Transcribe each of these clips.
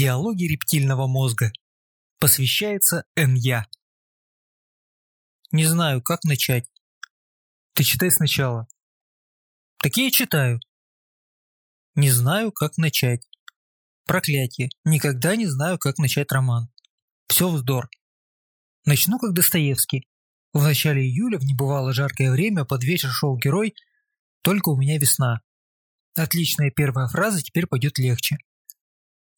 Диалоги рептильного мозга. Посвящается Н.Я. Не знаю, как начать. Ты читай сначала. Так я читаю. Не знаю, как начать. Проклятие. Никогда не знаю, как начать роман. Все вздор. Начну как Достоевский. В начале июля в небывало жаркое время под вечер шел герой «Только у меня весна». Отличная первая фраза, теперь пойдет легче.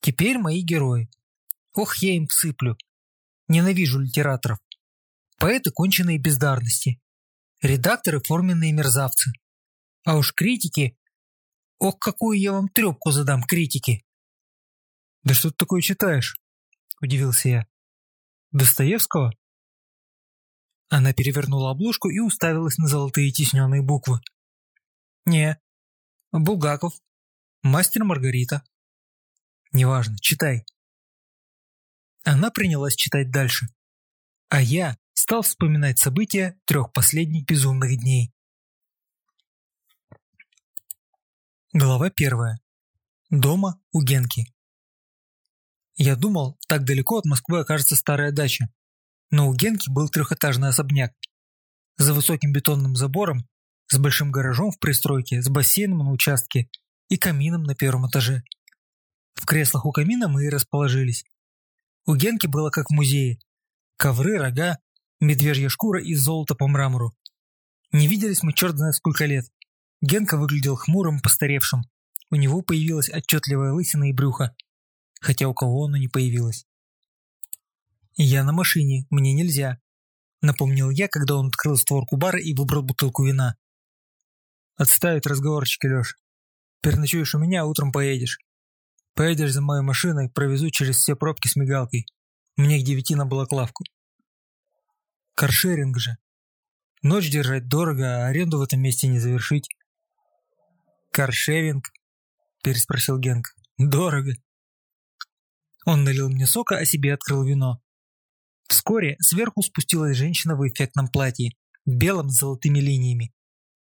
Теперь мои герои. Ох, я им всыплю. Ненавижу литераторов. Поэты конченые бездарности. Редакторы форменные мерзавцы. А уж критики... Ох, какую я вам трепку задам, критики. Да что ты такое читаешь? Удивился я. Достоевского? Она перевернула обложку и уставилась на золотые тисненные буквы. Не. Булгаков. Мастер Маргарита. Неважно, читай. Она принялась читать дальше. А я стал вспоминать события трех последних безумных дней. Глава первая. Дома у Генки. Я думал, так далеко от Москвы окажется старая дача. Но у Генки был трехэтажный особняк. За высоким бетонным забором, с большим гаражом в пристройке, с бассейном на участке и камином на первом этаже. В креслах у камина мы и расположились. У Генки было как в музее. Ковры, рога, медвежья шкура и золото по мрамору. Не виделись мы черт знает сколько лет. Генка выглядел хмурым, постаревшим. У него появилась отчетливая лысина и брюхо. Хотя у кого оно не появилось. «Я на машине, мне нельзя», — напомнил я, когда он открыл створку бара и выбрал бутылку вина. «Отставить разговорчики, Леш. Переночуешь у меня, а утром поедешь. Поедешь за моей машиной, провезу через все пробки с мигалкой. Мне к девяти на балаклавку. Каршеринг же. Ночь держать дорого, а аренду в этом месте не завершить. Каршеринг? Переспросил Генк. Дорого. Он налил мне сока, а себе открыл вино. Вскоре сверху спустилась женщина в эффектном платье, белом с золотыми линиями,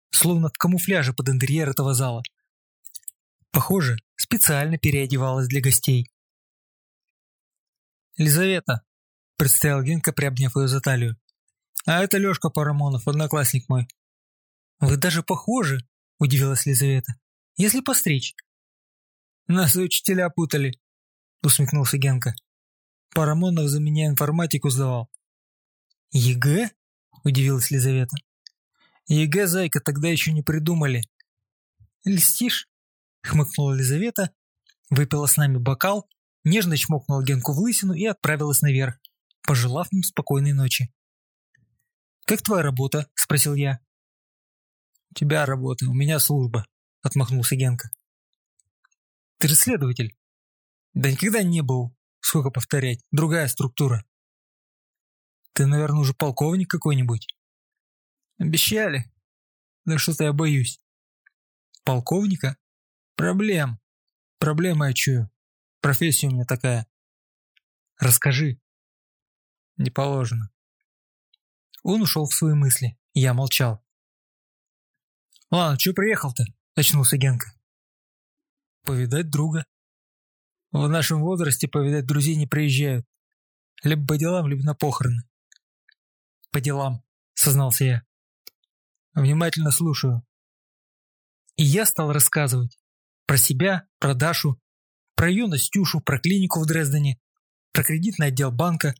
словно в камуфляже под интерьер этого зала. Похоже, специально переодевалась для гостей. «Лизавета», — представил Генка, приобняв ее за талию. «А это Лешка Парамонов, одноклассник мой». «Вы даже похожи», — удивилась Лизавета. «Если постричь». «Нас учителя путали», — усмехнулся Генка. «Парамонов за меня информатику сдавал». «ЕГЭ?» — удивилась Лизавета. «ЕГЭ, зайка, тогда еще не придумали». «Льстишь?» Хмыкнула Лизавета, выпила с нами бокал, нежно чмокнула Генку в лысину и отправилась наверх, пожелав им спокойной ночи. «Как твоя работа?» – спросил я. «У тебя работа, у меня служба», – отмахнулся Генка. «Ты же следователь». «Да никогда не был. Сколько повторять? Другая структура». «Ты, наверное, уже полковник какой-нибудь?» «Обещали. Да что-то я боюсь». «Полковника?» Проблем. Проблема я чую. Профессия у меня такая. Расскажи. Не положено. Он ушел в свои мысли. Я молчал. «Ладно, чё приехал-то?» – очнулся Генка. «Повидать друга». В нашем возрасте повидать друзей не приезжают. Либо по делам, либо на похороны. «По делам», – сознался я. «Внимательно слушаю». И я стал рассказывать. Про себя, про Дашу, про ее Настюшу, про клинику в Дрездене, про кредитный отдел банка.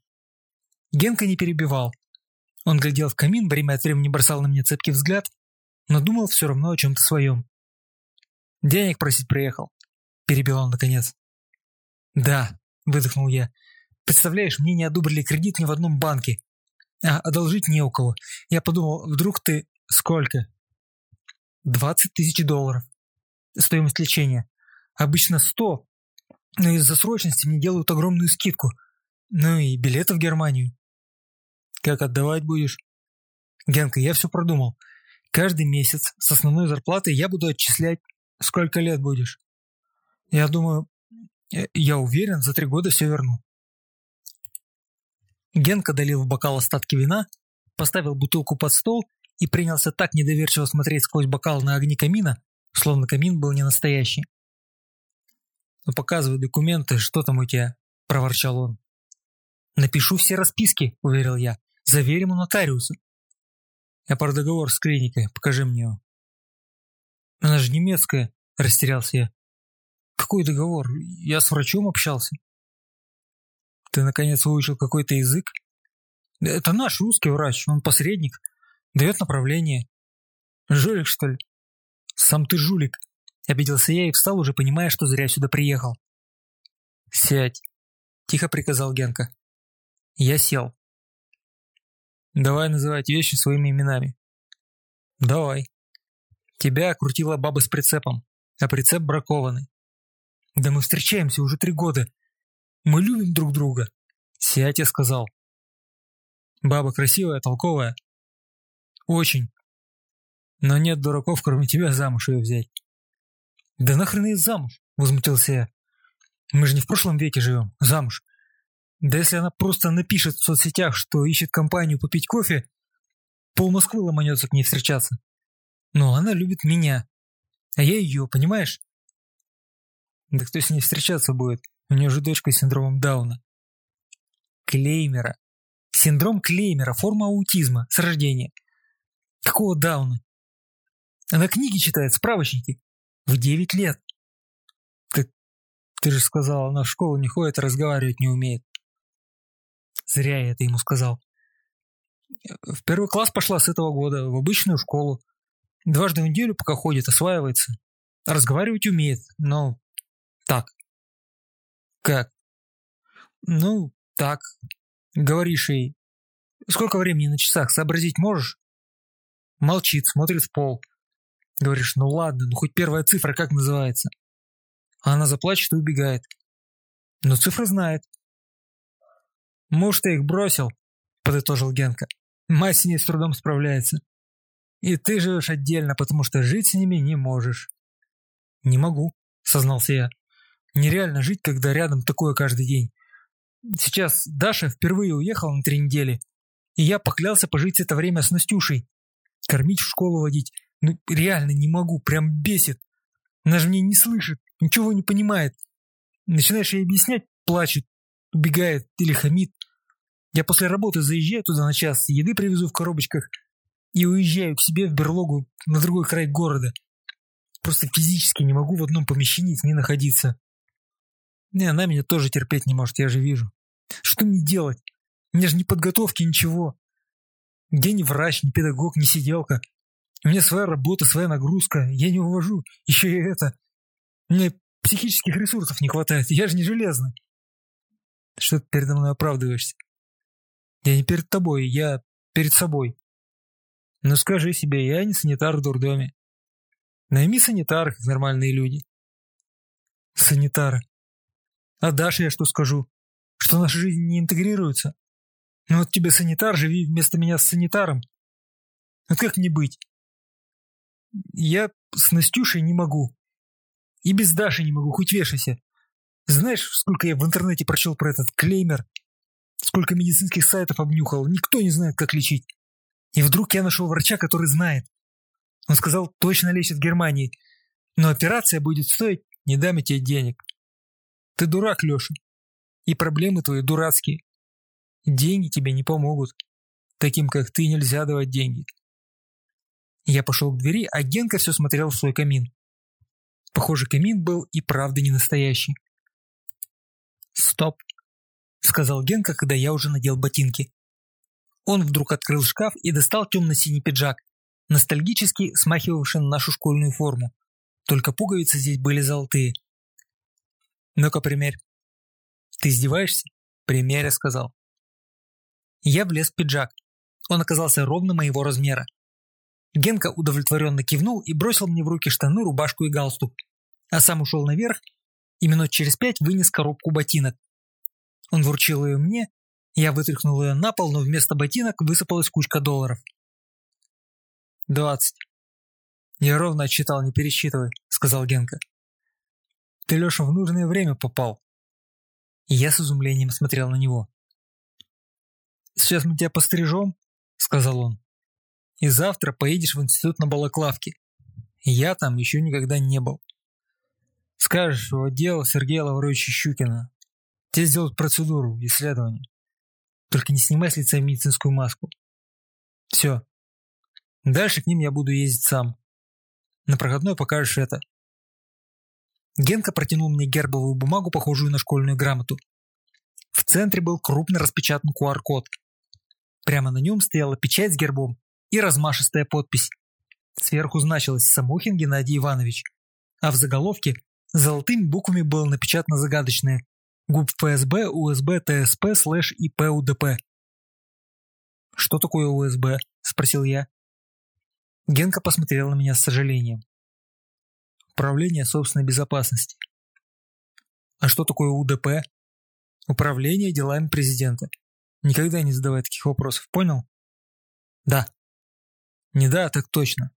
Генка не перебивал. Он глядел в камин, время от времени бросал на меня цепкий взгляд, но думал все равно о чем-то своем. «Денег просить приехал», – перебил он наконец. «Да», – выдохнул я. «Представляешь, мне не одобрили кредит ни в одном банке, а одолжить не у кого. Я подумал, вдруг ты... Сколько?» «Двадцать тысяч долларов» стоимость лечения. Обычно 100, но из-за срочности мне делают огромную скидку. Ну и билеты в Германию. Как отдавать будешь? Генка, я все продумал. Каждый месяц с основной зарплаты я буду отчислять, сколько лет будешь. Я думаю, э, я уверен, за три года все верну. Генка долил в бокал остатки вина, поставил бутылку под стол и принялся так недоверчиво смотреть сквозь бокал на огни камина, словно камин был не настоящий. «Ну показывай документы, что там у тебя?» – проворчал он. «Напишу все расписки», – уверил я. «Заверим у нотариуса». «Я про договор с клиникой, покажи мне его». «Она же немецкая», – растерялся я. «Какой договор? Я с врачом общался». «Ты, наконец, выучил какой-то язык?» «Это наш русский врач, он посредник, дает направление». «Жулик, что ли?» «Сам ты жулик», – обиделся я и встал, уже понимая, что зря сюда приехал. «Сядь», – тихо приказал Генка. Я сел. «Давай называть вещи своими именами». «Давай». Тебя окрутила баба с прицепом, а прицеп бракованный. Да мы встречаемся уже три года. Мы любим друг друга. Сядь, я сказал. Баба красивая, толковая. Очень. Но нет дураков, кроме тебя, замуж ее взять. Да нахрен ей замуж, возмутился я. Мы же не в прошлом веке живем, замуж. Да если она просто напишет в соцсетях, что ищет компанию попить кофе, пол Москвы ломанется к ней встречаться. Но она любит меня, а я ее, понимаешь? Да кто с ней встречаться будет? У нее же дочка с синдромом Дауна. Клеймера. Синдром Клеймера, форма аутизма, с рождения. Какого Дауна? Она книги читает, справочники. В девять лет. Так ты же сказал, она в школу не ходит, разговаривать не умеет. Зря я это ему сказал. В первый класс пошла с этого года, в обычную школу. Дважды в неделю пока ходит, осваивается. Разговаривать умеет, но так. Как? Ну, так. Говоришь ей. Сколько времени на часах, сообразить можешь? Молчит, смотрит в пол. Говоришь, ну ладно, ну хоть первая цифра как называется? А она заплачет и убегает. Но цифры знает. Муж ты их бросил, подытожил Генка. Мать с ней с трудом справляется. И ты живешь отдельно, потому что жить с ними не можешь. Не могу, сознался я. Нереально жить, когда рядом такое каждый день. Сейчас Даша впервые уехала на три недели, и я поклялся пожить это время с Настюшей. Кормить в школу водить. Ну, реально не могу, прям бесит. Она же меня не слышит, ничего не понимает. Начинаешь ей объяснять, плачет, убегает или хамит. Я после работы заезжаю туда на час, еды привезу в коробочках и уезжаю к себе в берлогу на другой край города. Просто физически не могу в одном помещении с ней находиться. Не, она меня тоже терпеть не может, я же вижу. Что мне делать? У меня же ни подготовки, ничего. Где ни врач, ни педагог, ни сиделка. У меня своя работа, своя нагрузка. Я не увожу. Еще и это. Меня психических ресурсов не хватает. Я же не железный. Что ты передо мной оправдываешься? Я не перед тобой, я перед собой. Ну скажи себе, я не санитар в дурдоме. Найми санитаров, нормальные люди. Санитары. А Даше я что скажу? Что наша жизнь не интегрируется? Ну вот тебе санитар, живи вместо меня с санитаром. Вот как не быть? Я с Настюшей не могу. И без Даши не могу, хоть вешайся. Знаешь, сколько я в интернете прочел про этот клеймер? Сколько медицинских сайтов обнюхал? Никто не знает, как лечить. И вдруг я нашел врача, который знает. Он сказал, точно лечит в Германии. Но операция будет стоить, не дам я тебе денег. Ты дурак, Леша. И проблемы твои дурацкие. Деньги тебе не помогут. Таким, как ты, нельзя давать деньги. Я пошел к двери, а Генка все смотрел в свой камин. Похоже, камин был и правда не настоящий. «Стоп», — сказал Генка, когда я уже надел ботинки. Он вдруг открыл шкаф и достал темно-синий пиджак, ностальгически смахивавший на нашу школьную форму. Только пуговицы здесь были золотые. «Ну-ка, примерь». «Ты издеваешься?» «Примерь», — сказал. Я влез в пиджак. Он оказался ровно моего размера. Генка удовлетворенно кивнул и бросил мне в руки штаны, рубашку и галстук. А сам ушел наверх и минут через пять вынес коробку ботинок. Он вручил ее мне, я вытряхнул ее на пол, но вместо ботинок высыпалась кучка долларов. «Двадцать». «Я ровно отчитал, не пересчитывай», — сказал Генка. Ты, Леша, в нужное время попал. я с изумлением смотрел на него. «Сейчас мы тебя пострижем», — сказал он. «И завтра поедешь в институт на Балаклавке. Я там еще никогда не был». Скажешь в отдел Сергея Лавровича Щукина. Те сделают процедуру, исследование. Только не снимай с лица медицинскую маску. Все. Дальше к ним я буду ездить сам. На проходной покажешь это. Генка протянул мне гербовую бумагу, похожую на школьную грамоту. В центре был крупно распечатан QR-код. Прямо на нем стояла печать с гербом и размашистая подпись. Сверху значилось «Самохин Геннадий Иванович», а в заголовке золотыми буквами было напечатано загадочное «ГУП ФСБ УСБ ТСП слэш ИП УДП». «Что такое УСБ?» – спросил я. Генка посмотрел на меня с сожалением. Управление собственной безопасности. А что такое УДП? Управление делами президента. Никогда не задавай таких вопросов, понял? Да. Не да, так точно.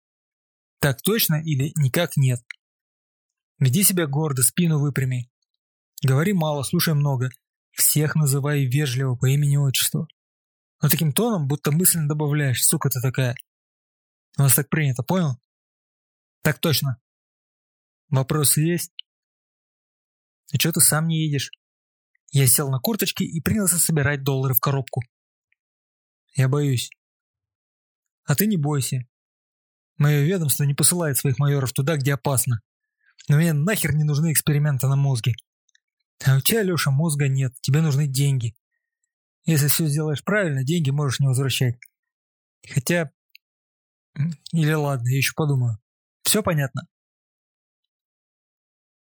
Так точно или никак нет. Веди себя гордо, спину выпрями. Говори мало, слушай много. Всех называй вежливо по имени-отчеству. Но таким тоном, будто мысленно добавляешь, сука ты такая. У нас так принято, понял? Так точно. Вопросы есть? А что ты сам не едешь? Я сел на курточке и принялся собирать доллары в коробку. Я боюсь. А ты не бойся. Мое ведомство не посылает своих майоров туда, где опасно. Но мне нахер не нужны эксперименты на мозге. А у тебя, Леша, мозга нет, тебе нужны деньги. Если все сделаешь правильно, деньги можешь не возвращать. Хотя... Или ладно, я еще подумаю. Все понятно?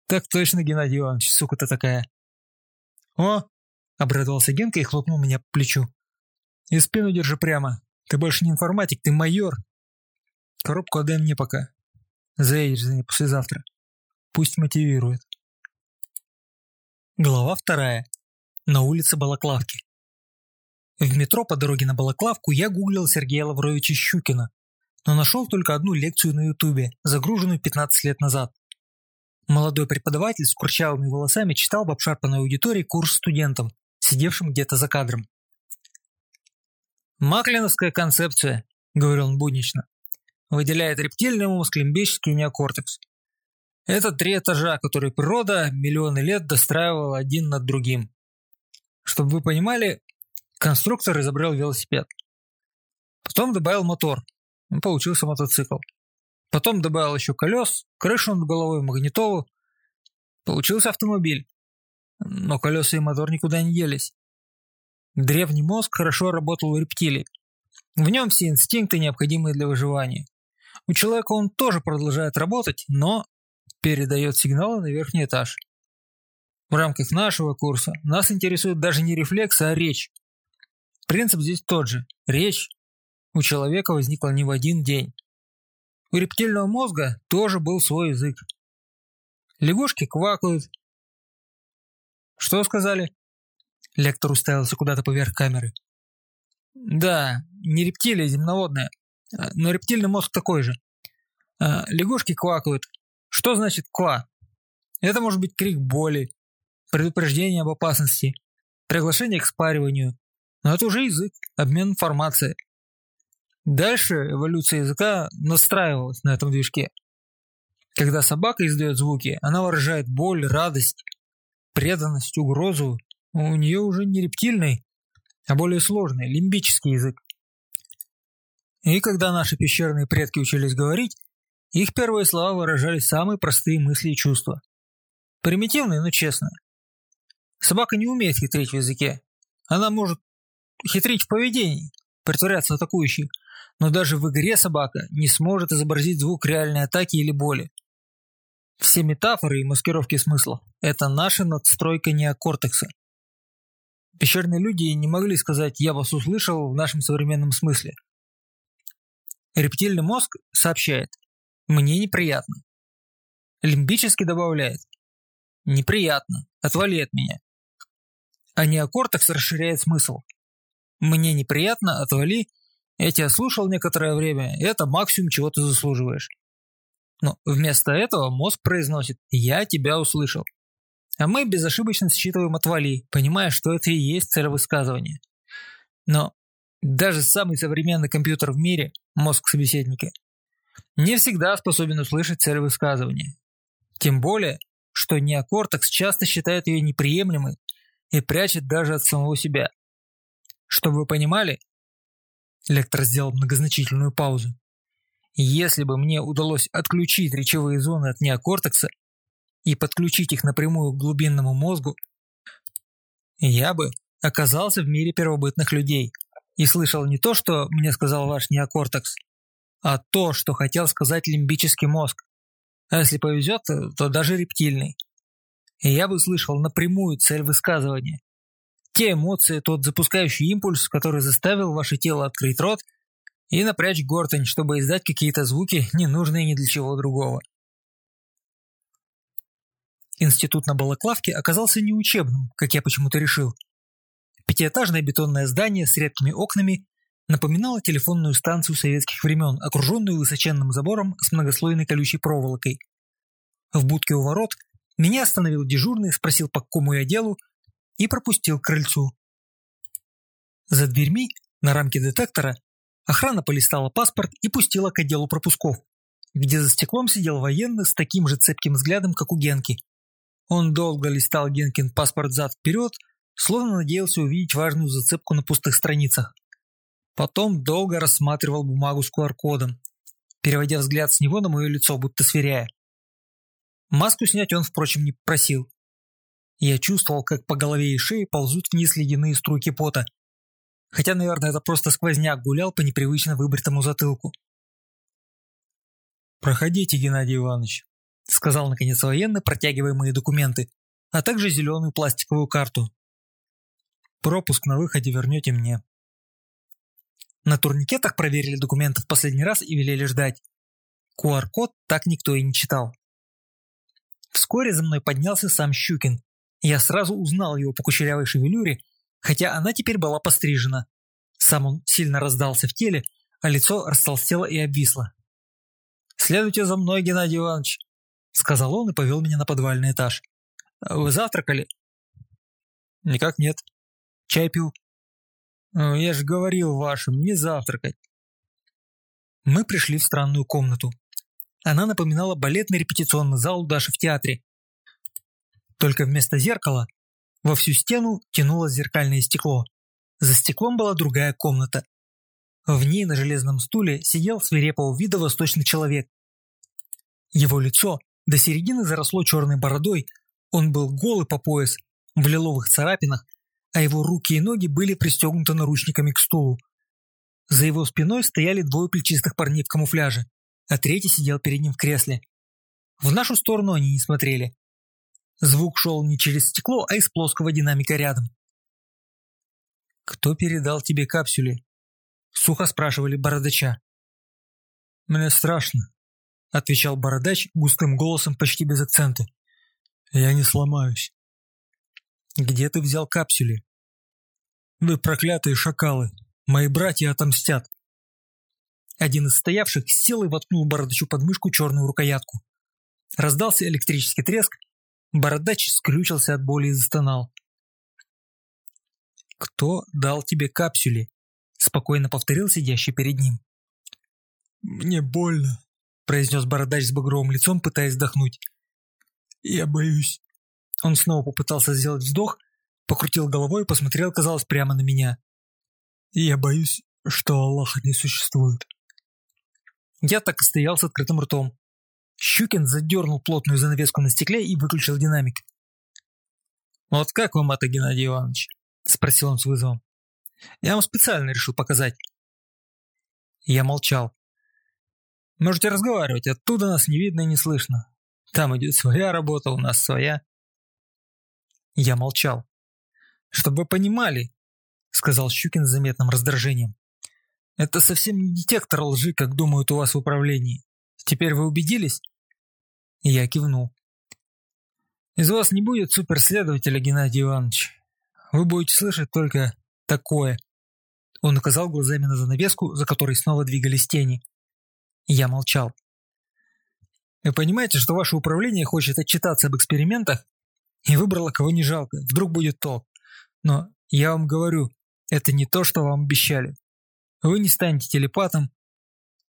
Так точно, Геннадий Иванович, сука ты такая. «О!» – обрадовался Генка и хлопнул меня по плечу. «И спину держи прямо. Ты больше не информатик, ты майор. Коробку отдай мне пока. Заедешь за ней послезавтра. Пусть мотивирует». Глава вторая. На улице Балаклавки. В метро по дороге на Балаклавку я гуглил Сергея Лавровича Щукина, но нашел только одну лекцию на Ютубе, загруженную 15 лет назад. Молодой преподаватель с курчавыми волосами читал в обшарпанной аудитории курс студентам, сидевшим где-то за кадром. «Маклиновская концепция», — говорил он буднично, — выделяет рептильный мозг, лимбический неокортекс. Это три этажа, которые природа миллионы лет достраивала один над другим. Чтобы вы понимали, конструктор изобрел велосипед. Потом добавил мотор. Получился мотоцикл. Потом добавил еще колес, крышу над головой, магнитолу. Получился автомобиль. Но колеса и мотор никуда не делись. Древний мозг хорошо работал у рептилий. В нем все инстинкты, необходимые для выживания. У человека он тоже продолжает работать, но передает сигналы на верхний этаж. В рамках нашего курса нас интересует даже не рефлексы, а речь. Принцип здесь тот же. Речь у человека возникла не в один день. У рептильного мозга тоже был свой язык. Лягушки квакают. Что сказали? Лектор уставился куда-то поверх камеры. Да, не рептилия, земноводная. А, но рептильный мозг такой же. А, лягушки квакают. Что значит ква? Это может быть крик боли, предупреждение об опасности, приглашение к спариванию. Но это уже язык, обмен информацией. Дальше эволюция языка настраивалась на этом движке. Когда собака издает звуки, она выражает боль, радость, преданность, угрозу. У нее уже не рептильный, а более сложный, лимбический язык. И когда наши пещерные предки учились говорить, их первые слова выражали самые простые мысли и чувства. Примитивные, но честные. Собака не умеет хитрить в языке. Она может хитрить в поведении, притворяться атакующей, но даже в игре собака не сможет изобразить звук реальной атаки или боли. Все метафоры и маскировки смыслов – это наша надстройка неокортекса. Пещерные люди не могли сказать «я вас услышал» в нашем современном смысле. Рептильный мозг сообщает «мне неприятно». Лимбический добавляет «неприятно, отвали от меня». А неокортекс расширяет смысл «мне неприятно, отвали» Я тебя слушал некоторое время, это максимум, чего ты заслуживаешь. Но вместо этого мозг произносит «я тебя услышал». А мы безошибочно считываем «отвали», понимая, что это и есть цель высказывания. Но даже самый современный компьютер в мире, мозг собеседника, не всегда способен услышать цель высказывания. Тем более, что неокортекс часто считает ее неприемлемой и прячет даже от самого себя. Чтобы вы понимали, лектор сделал многозначительную паузу, если бы мне удалось отключить речевые зоны от неокортекса и подключить их напрямую к глубинному мозгу, я бы оказался в мире первобытных людей и слышал не то, что мне сказал ваш неокортекс, а то, что хотел сказать лимбический мозг. А если повезет, то даже рептильный. И я бы слышал напрямую цель высказывания. Те эмоции, тот запускающий импульс, который заставил ваше тело открыть рот и напрячь гортань, чтобы издать какие-то звуки, не нужные ни для чего другого. Институт на Балаклавке оказался неучебным, как я почему-то решил. Пятиэтажное бетонное здание с редкими окнами напоминало телефонную станцию советских времен, окруженную высоченным забором с многослойной колючей проволокой. В будке у ворот меня остановил дежурный, спросил, по какому я делу, и пропустил к крыльцу. За дверьми, на рамке детектора, охрана полистала паспорт и пустила к отделу пропусков, где за стеклом сидел военный с таким же цепким взглядом, как у Генки. Он долго листал Генкин паспорт зад-вперед, словно надеялся увидеть важную зацепку на пустых страницах. Потом долго рассматривал бумагу с QR-кодом, переводя взгляд с него на мое лицо, будто сверяя. Маску снять он, впрочем, не просил. Я чувствовал, как по голове и шее ползут вниз ледяные струйки пота. Хотя, наверное, это просто сквозняк гулял по непривычно выбритому затылку. «Проходите, Геннадий Иванович», — сказал наконец военный, протягивая мои документы, а также зеленую пластиковую карту. «Пропуск на выходе вернете мне». На турникетах проверили документы в последний раз и велели ждать. QR-код так никто и не читал. Вскоре за мной поднялся сам Щукин. Я сразу узнал его по кучерявой шевелюре, хотя она теперь была пострижена. Сам он сильно раздался в теле, а лицо растолстело и обвисло. «Следуйте за мной, Геннадий Иванович», — сказал он и повел меня на подвальный этаж. «Вы завтракали?» «Никак нет. Чай пил?» «Я же говорил вашим, не завтракать». Мы пришли в странную комнату. Она напоминала балетный репетиционный зал Даши в театре. Только вместо зеркала во всю стену тянуло зеркальное стекло. За стеклом была другая комната. В ней на железном стуле сидел свирепого вида восточный человек. Его лицо до середины заросло черной бородой, он был голый по пояс, в лиловых царапинах, а его руки и ноги были пристегнуты наручниками к стулу. За его спиной стояли двое плечистых парней в камуфляже а третий сидел перед ним в кресле. В нашу сторону они не смотрели. Звук шел не через стекло, а из плоского динамика рядом. «Кто передал тебе капсюли?» Сухо спрашивали бородача. «Мне страшно», — отвечал бородач густым голосом почти без акцента. «Я не сломаюсь». «Где ты взял капсюли?» «Вы проклятые шакалы! Мои братья отомстят!» Один из стоявших сел и воткнул бородачу под мышку черную рукоятку. Раздался электрический треск, бородач скрючился от боли и застонал. «Кто дал тебе капсюли?» – спокойно повторил сидящий перед ним. «Мне больно», – произнес бородач с багровым лицом, пытаясь вздохнуть. «Я боюсь». Он снова попытался сделать вздох, покрутил головой и посмотрел, казалось, прямо на меня. «Я боюсь, что Аллаха не существует». Я так и стоял с открытым ртом. Щукин задернул плотную занавеску на стекле и выключил динамик. «Вот как вам это, Геннадий Иванович?» – спросил он с вызовом. «Я вам специально решил показать». Я молчал. «Можете разговаривать, оттуда нас не видно и не слышно. Там идет своя работа, у нас своя». Я молчал. «Чтобы вы понимали», – сказал Щукин с заметным раздражением. Это совсем не детектор лжи, как думают у вас в управлении. Теперь вы убедились? Я кивнул. Из вас не будет суперследователя, Геннадий Иванович. Вы будете слышать только такое. Он указал глазами на занавеску, за которой снова двигались тени. Я молчал. Вы понимаете, что ваше управление хочет отчитаться об экспериментах и выбрало кого не жалко, вдруг будет толк. Но я вам говорю, это не то, что вам обещали вы не станете телепатом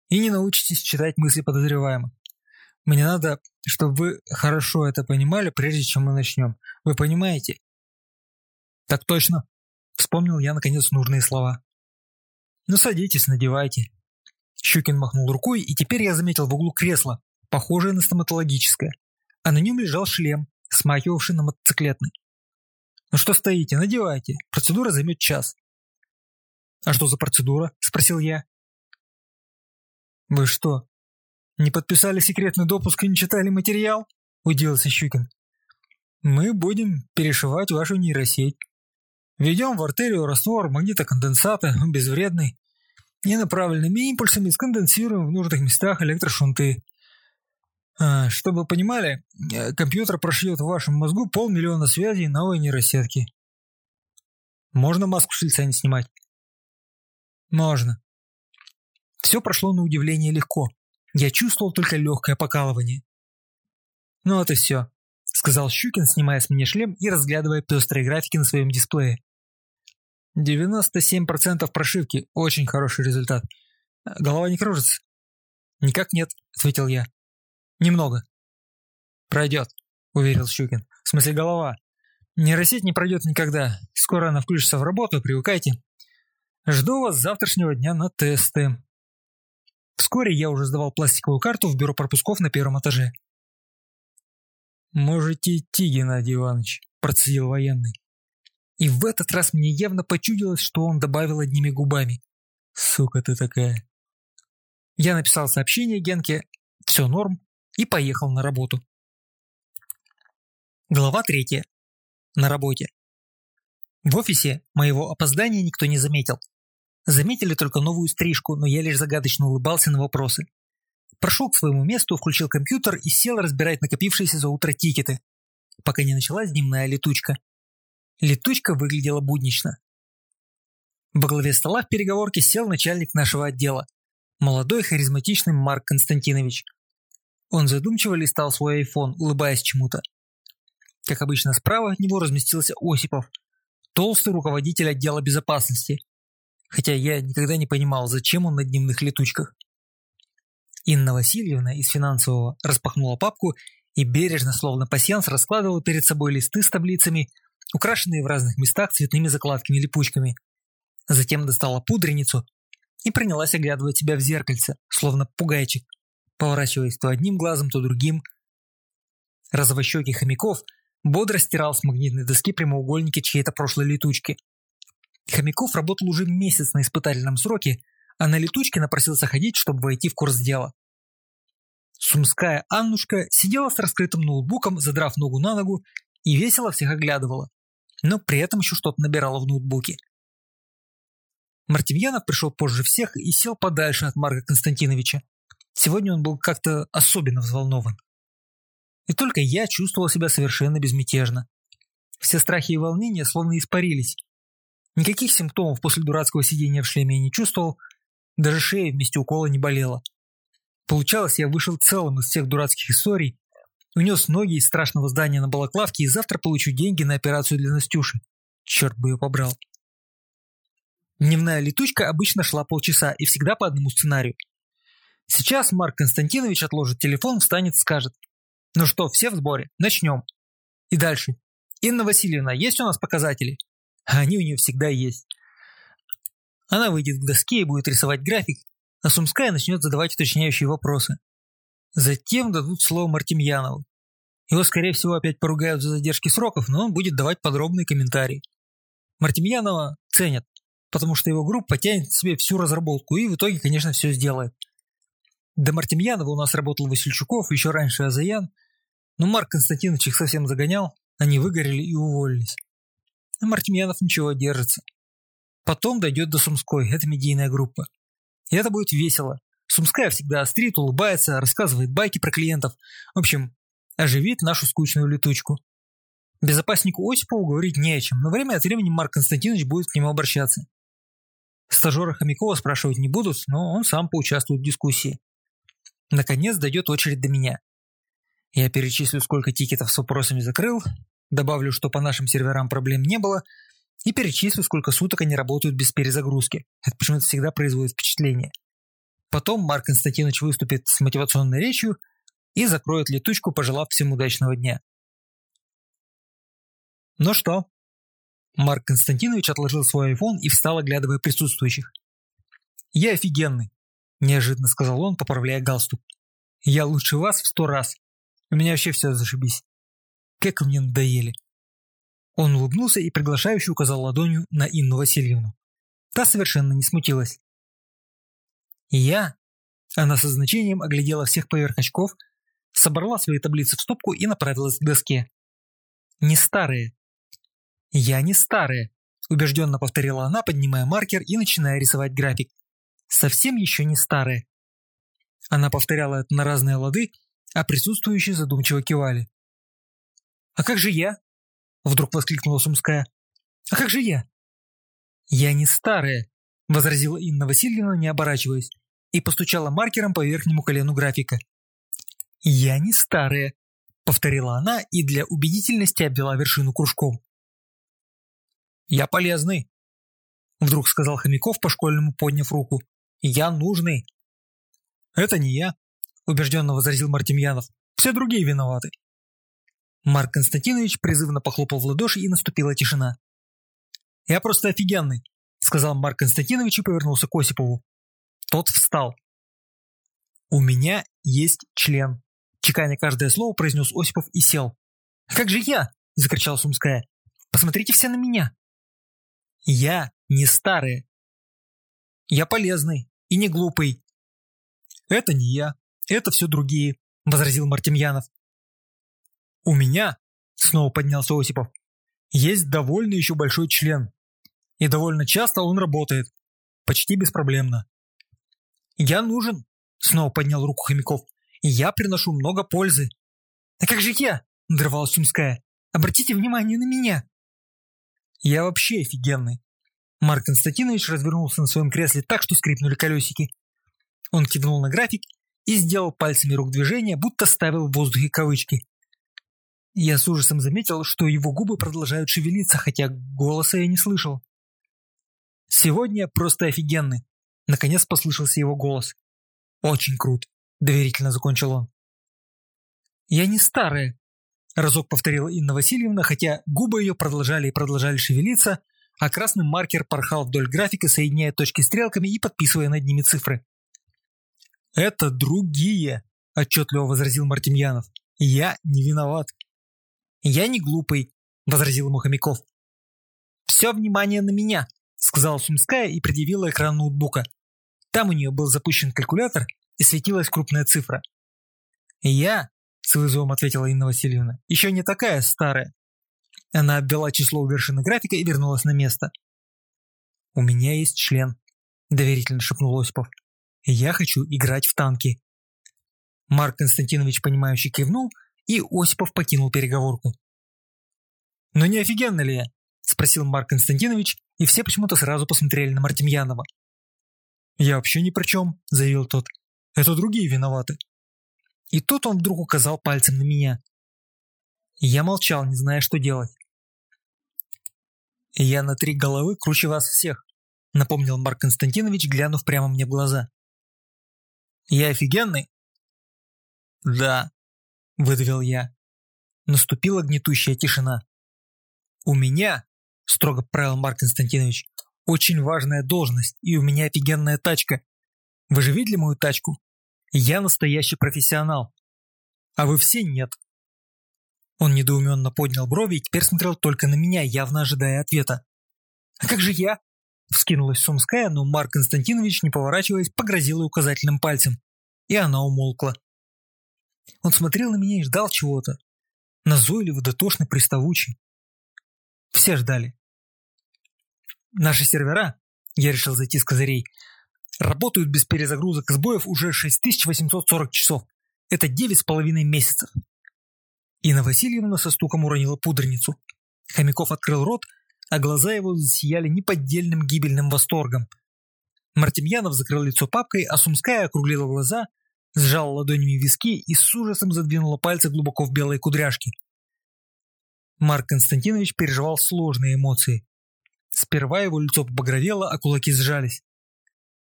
и не научитесь читать мысли подозреваемых. Мне надо, чтобы вы хорошо это понимали, прежде чем мы начнем. Вы понимаете? Так точно. Вспомнил я, наконец, нужные слова. Ну, садитесь, надевайте. Щукин махнул рукой, и теперь я заметил в углу кресло, похожее на стоматологическое, а на нем лежал шлем, смахивавший на мотоциклетный. «Ну что стоите, надевайте, процедура займет час». «А что за процедура?» – спросил я. «Вы что, не подписали секретный допуск и не читали материал?» – удивился Щукин. «Мы будем перешивать вашу нейросеть. Ведем в артерию раствор магнитоконденсата, безвредный, и направленными импульсами сконденсируем в нужных местах электрошунты. А, чтобы вы понимали, э, компьютер прошьет в вашем мозгу полмиллиона связей новой нейросетки. Можно маску с лица не снимать? Можно. Все прошло на удивление легко. Я чувствовал только легкое покалывание. Ну вот и все, сказал Щукин, снимая с меня шлем и разглядывая пестрые графики на своем дисплее. 97% прошивки. Очень хороший результат. Голова не кружится? Никак нет, ответил я. Немного. Пройдет, уверил Щукин. В смысле голова. Нейросеть не пройдет никогда. Скоро она включится в работу, привыкайте. Жду вас завтрашнего дня на тесты. Вскоре я уже сдавал пластиковую карту в бюро пропусков на первом этаже. «Можете идти, Геннадий Иванович», – процедил военный. И в этот раз мне явно почудилось, что он добавил одними губами. «Сука ты такая». Я написал сообщение Генке «Все норм» и поехал на работу. Глава третья. На работе. В офисе моего опоздания никто не заметил. Заметили только новую стрижку, но я лишь загадочно улыбался на вопросы. Прошел к своему месту, включил компьютер и сел разбирать накопившиеся за утро тикеты, пока не началась дневная летучка. Летучка выглядела буднично. Во главе стола в переговорке сел начальник нашего отдела, молодой харизматичный Марк Константинович. Он задумчиво листал свой айфон, улыбаясь чему-то. Как обычно, справа от него разместился Осипов, толстый руководитель отдела безопасности, хотя я никогда не понимал, зачем он на дневных летучках. Инна Васильевна из финансового распахнула папку и бережно, словно пасьянс, раскладывала перед собой листы с таблицами украшенные в разных местах цветными закладками-липучками. Затем достала пудреницу и принялась оглядывать себя в зеркальце, словно пугайчик, поворачиваясь то одним глазом, то другим. Розовощекий хомяков бодро стирал с магнитной доски прямоугольники чьей-то прошлой летучки. Хомяков работал уже месяц на испытательном сроке, а на летучке напросился ходить, чтобы войти в курс дела. Сумская Аннушка сидела с раскрытым ноутбуком, задрав ногу на ногу, и весело всех оглядывала но при этом еще что-то набирала в ноутбуке. Мартемьянов пришел позже всех и сел подальше от Марка Константиновича. Сегодня он был как-то особенно взволнован. И только я чувствовал себя совершенно безмятежно. Все страхи и волнения словно испарились. Никаких симптомов после дурацкого сидения в шлеме я не чувствовал, даже шея вместе укола не болела. Получалось, я вышел целым из всех дурацких историй Унес ноги из страшного здания на балаклавке и завтра получу деньги на операцию для Настюши. Черт бы ее побрал. Дневная летучка обычно шла полчаса и всегда по одному сценарию. Сейчас Марк Константинович отложит телефон, встанет и скажет. Ну что, все в сборе? Начнем. И дальше. Инна Васильевна, есть у нас показатели? А они у нее всегда есть. Она выйдет к доске и будет рисовать график, а Сумская начнет задавать уточняющие вопросы. Затем дадут слово Мартемьянову. Его, скорее всего, опять поругают за задержки сроков, но он будет давать подробные комментарии. Мартемьянова ценят, потому что его группа тянет себе всю разработку и в итоге, конечно, все сделает. До Мартемьянова у нас работал Васильчуков, еще раньше Азаян, но Марк Константинович их совсем загонял, они выгорели и уволились. А Мартемьянов ничего держится. Потом дойдет до Сумской, это медийная группа. И это будет весело, Сумская всегда острит, улыбается, рассказывает байки про клиентов. В общем, оживит нашу скучную летучку. Безопаснику Осипову говорить не о чем, но время от времени Марк Константинович будет к нему обращаться. Стажера Хомякова спрашивать не будут, но он сам поучаствует в дискуссии. Наконец дойдет очередь до меня. Я перечислю, сколько тикетов с вопросами закрыл, добавлю, что по нашим серверам проблем не было, и перечислю, сколько суток они работают без перезагрузки. Это почему-то всегда производит впечатление. Потом Марк Константинович выступит с мотивационной речью, и закроет летучку, пожелав всем удачного дня. «Ну что?» Марк Константинович отложил свой iPhone и встал, оглядывая присутствующих. «Я офигенный», – неожиданно сказал он, поправляя галстук. «Я лучше вас в сто раз. У меня вообще все зашибись. Как вы мне надоели». Он улыбнулся и приглашающе указал ладонью на Инну Васильевну. Та совершенно не смутилась. «Я?» Она со значением оглядела всех поверх очков, собрала свои таблицы в стопку и направилась к доске. «Не старые, «Я не старая», – убежденно повторила она, поднимая маркер и начиная рисовать график. «Совсем еще не старая». Она повторяла это на разные лады, а присутствующие задумчиво кивали. «А как же я?» – вдруг воскликнула Сумская. «А как же я?» «Я не старая», – возразила Инна Васильевна, не оборачиваясь, и постучала маркером по верхнему колену графика. «Я не старая», – повторила она и для убедительности обвела вершину кружком. «Я полезный», — вдруг сказал Хомяков по-школьному, подняв руку. «Я нужный». «Это не я», — убежденно возразил Мартемьянов. «Все другие виноваты». Марк Константинович призывно похлопал в ладоши и наступила тишина. «Я просто офигенный», — сказал Марк Константинович и повернулся к Осипову. Тот встал. «У меня есть член», — чеканя каждое слово произнес Осипов и сел. «Как же я?» — закричала Сумская. «Посмотрите все на меня!» Я не старый. Я полезный и не глупый. Это не я, это все другие, возразил Мартемьянов. У меня, снова поднялся Осипов, есть довольно еще большой член. И довольно часто он работает. Почти беспроблемно. Я нужен, снова поднял руку Хомяков. Я приношу много пользы. А как же я? Надрывалась Сумская. Обратите внимание на меня. Я вообще офигенный. Марк Константинович развернулся на своем кресле так, что скрипнули колесики. Он кивнул на график и сделал пальцами рук движения, будто ставил в воздухе кавычки. Я с ужасом заметил, что его губы продолжают шевелиться, хотя голоса я не слышал. «Сегодня просто офигенный!» Наконец послышался его голос. «Очень крут!» – доверительно закончил он. «Я не старая, Разок повторила Инна Васильевна, хотя губы ее продолжали и продолжали шевелиться, а красный маркер порхал вдоль графика, соединяя точки стрелками и подписывая над ними цифры. «Это другие», – отчетливо возразил Мартемьянов. «Я не виноват». «Я не глупый», – возразил Мухомяков. «Все внимание на меня», – сказала Сумская и предъявила экран ноутбука. Там у нее был запущен калькулятор и светилась крупная цифра. «Я с вызовом ответила Инна Васильевна. «Еще не такая старая». Она обвела число у вершины графика и вернулась на место. «У меня есть член», – доверительно шепнул Осипов. «Я хочу играть в танки». Марк Константинович, понимающе кивнул, и Осипов покинул переговорку. «Но не офигенно ли я?» – спросил Марк Константинович, и все почему-то сразу посмотрели на Мартемьянова. «Я вообще ни при чем», – заявил тот. «Это другие виноваты». И тут он вдруг указал пальцем на меня. Я молчал, не зная, что делать. «Я на три головы круче вас всех», — напомнил Марк Константинович, глянув прямо мне в глаза. «Я офигенный?» «Да», — выдавил я. Наступила гнетущая тишина. «У меня», — строго правил Марк Константинович, «очень важная должность, и у меня офигенная тачка. Вы же видели мою тачку? Я настоящий профессионал. А вы все нет. Он недоуменно поднял брови и теперь смотрел только на меня, явно ожидая ответа. «А как же я?» Вскинулась Сумская, но Марк Константинович, не поворачиваясь, погрозил ей указательным пальцем. И она умолкла. Он смотрел на меня и ждал чего-то. Назойливо, дотошно, приставучий. Все ждали. Наши сервера, я решил зайти с козырей, Работают без перезагрузок и сбоев уже 6840 часов. Это 9,5 месяцев. Инна Васильевна со стуком уронила пудреницу. Хомяков открыл рот, а глаза его засияли неподдельным гибельным восторгом. Мартемьянов закрыл лицо папкой, а Сумская округлила глаза, сжала ладонями виски и с ужасом задвинула пальцы глубоко в белые кудряшки. Марк Константинович переживал сложные эмоции. Сперва его лицо побагровело, а кулаки сжались.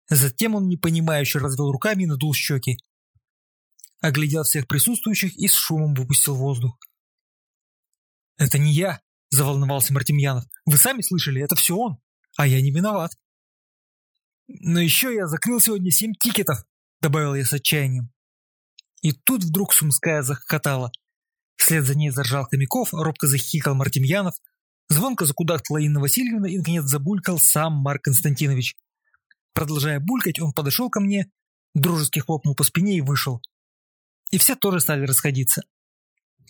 Затем он непонимающе развел руками и надул щеки. оглядел всех присутствующих и с шумом выпустил воздух. «Это не я!» – заволновался Мартемьянов. «Вы сами слышали, это все он, а я не виноват». «Но еще я закрыл сегодня семь тикетов», – добавил я с отчаянием. И тут вдруг Сумская захохотала. Вслед за ней заржал Хомяков, робко захихикал Мартемьянов, звонко закудахтала Инна Васильевна и, наконец, забулькал сам Марк Константинович. Продолжая булькать, он подошел ко мне, дружески хлопнул по спине и вышел. И все тоже стали расходиться.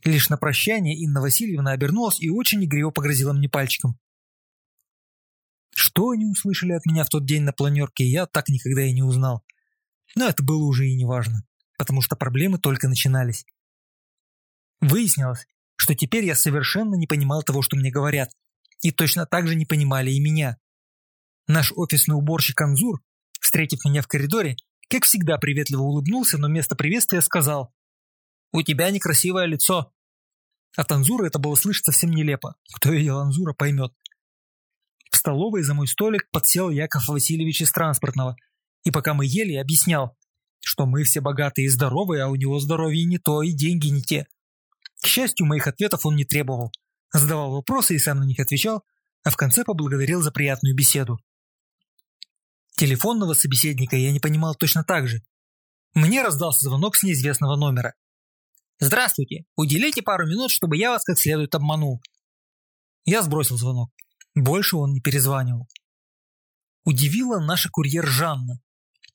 Лишь на прощание Инна Васильевна обернулась и очень игриво погрозила мне пальчиком. Что они услышали от меня в тот день на планерке, я так никогда и не узнал. Но это было уже и не важно, потому что проблемы только начинались. Выяснилось, что теперь я совершенно не понимал того, что мне говорят, и точно так же не понимали и меня. Наш офисный уборщик Анзур, встретив меня в коридоре, как всегда приветливо улыбнулся, но вместо приветствия сказал «У тебя некрасивое лицо». От Анзура это было слышать совсем нелепо. Кто видел Анзура, поймет. В столовой за мой столик подсел Яков Васильевич из транспортного, и пока мы ели, объяснял, что мы все богатые и здоровые, а у него здоровье не то и деньги не те. К счастью, моих ответов он не требовал. Задавал вопросы и сам на них отвечал, а в конце поблагодарил за приятную беседу. Телефонного собеседника я не понимал точно так же. Мне раздался звонок с неизвестного номера. «Здравствуйте! Уделите пару минут, чтобы я вас как следует обманул». Я сбросил звонок. Больше он не перезванивал. Удивила наша курьер Жанна.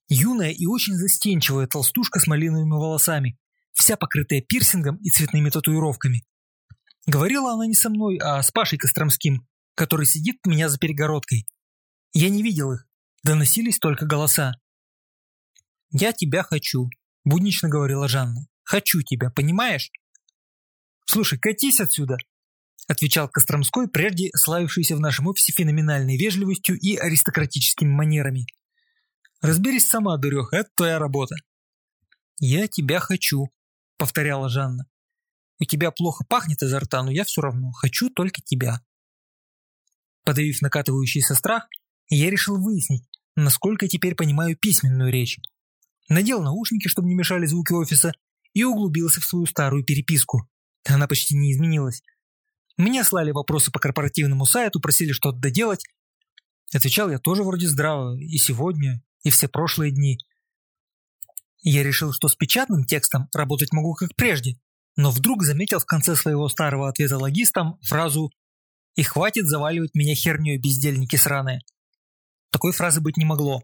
Юная и очень застенчивая толстушка с малиновыми волосами, вся покрытая пирсингом и цветными татуировками. Говорила она не со мной, а с Пашей Костромским, который сидит у меня за перегородкой. Я не видел их, доносились только голоса. «Я тебя хочу», – буднично говорила Жанна. «Хочу тебя, понимаешь?» «Слушай, катись отсюда», – отвечал Костромской, прежде славившийся в нашем офисе феноменальной вежливостью и аристократическими манерами. «Разберись сама, дуреха, это твоя работа». «Я тебя хочу», – повторяла Жанна. «У тебя плохо пахнет изо рта, но я все равно хочу только тебя». Подавив накатывающийся страх, я решил выяснить, насколько теперь понимаю письменную речь. Надел наушники, чтобы не мешали звуки офиса, и углубился в свою старую переписку. Она почти не изменилась. Мне слали вопросы по корпоративному сайту, просили что-то доделать. Отвечал я тоже вроде здраво, и сегодня, и все прошлые дни. Я решил, что с печатным текстом работать могу как прежде, но вдруг заметил в конце своего старого ответа логистам фразу «И хватит заваливать меня херней, бездельники сраные». Такой фразы быть не могло.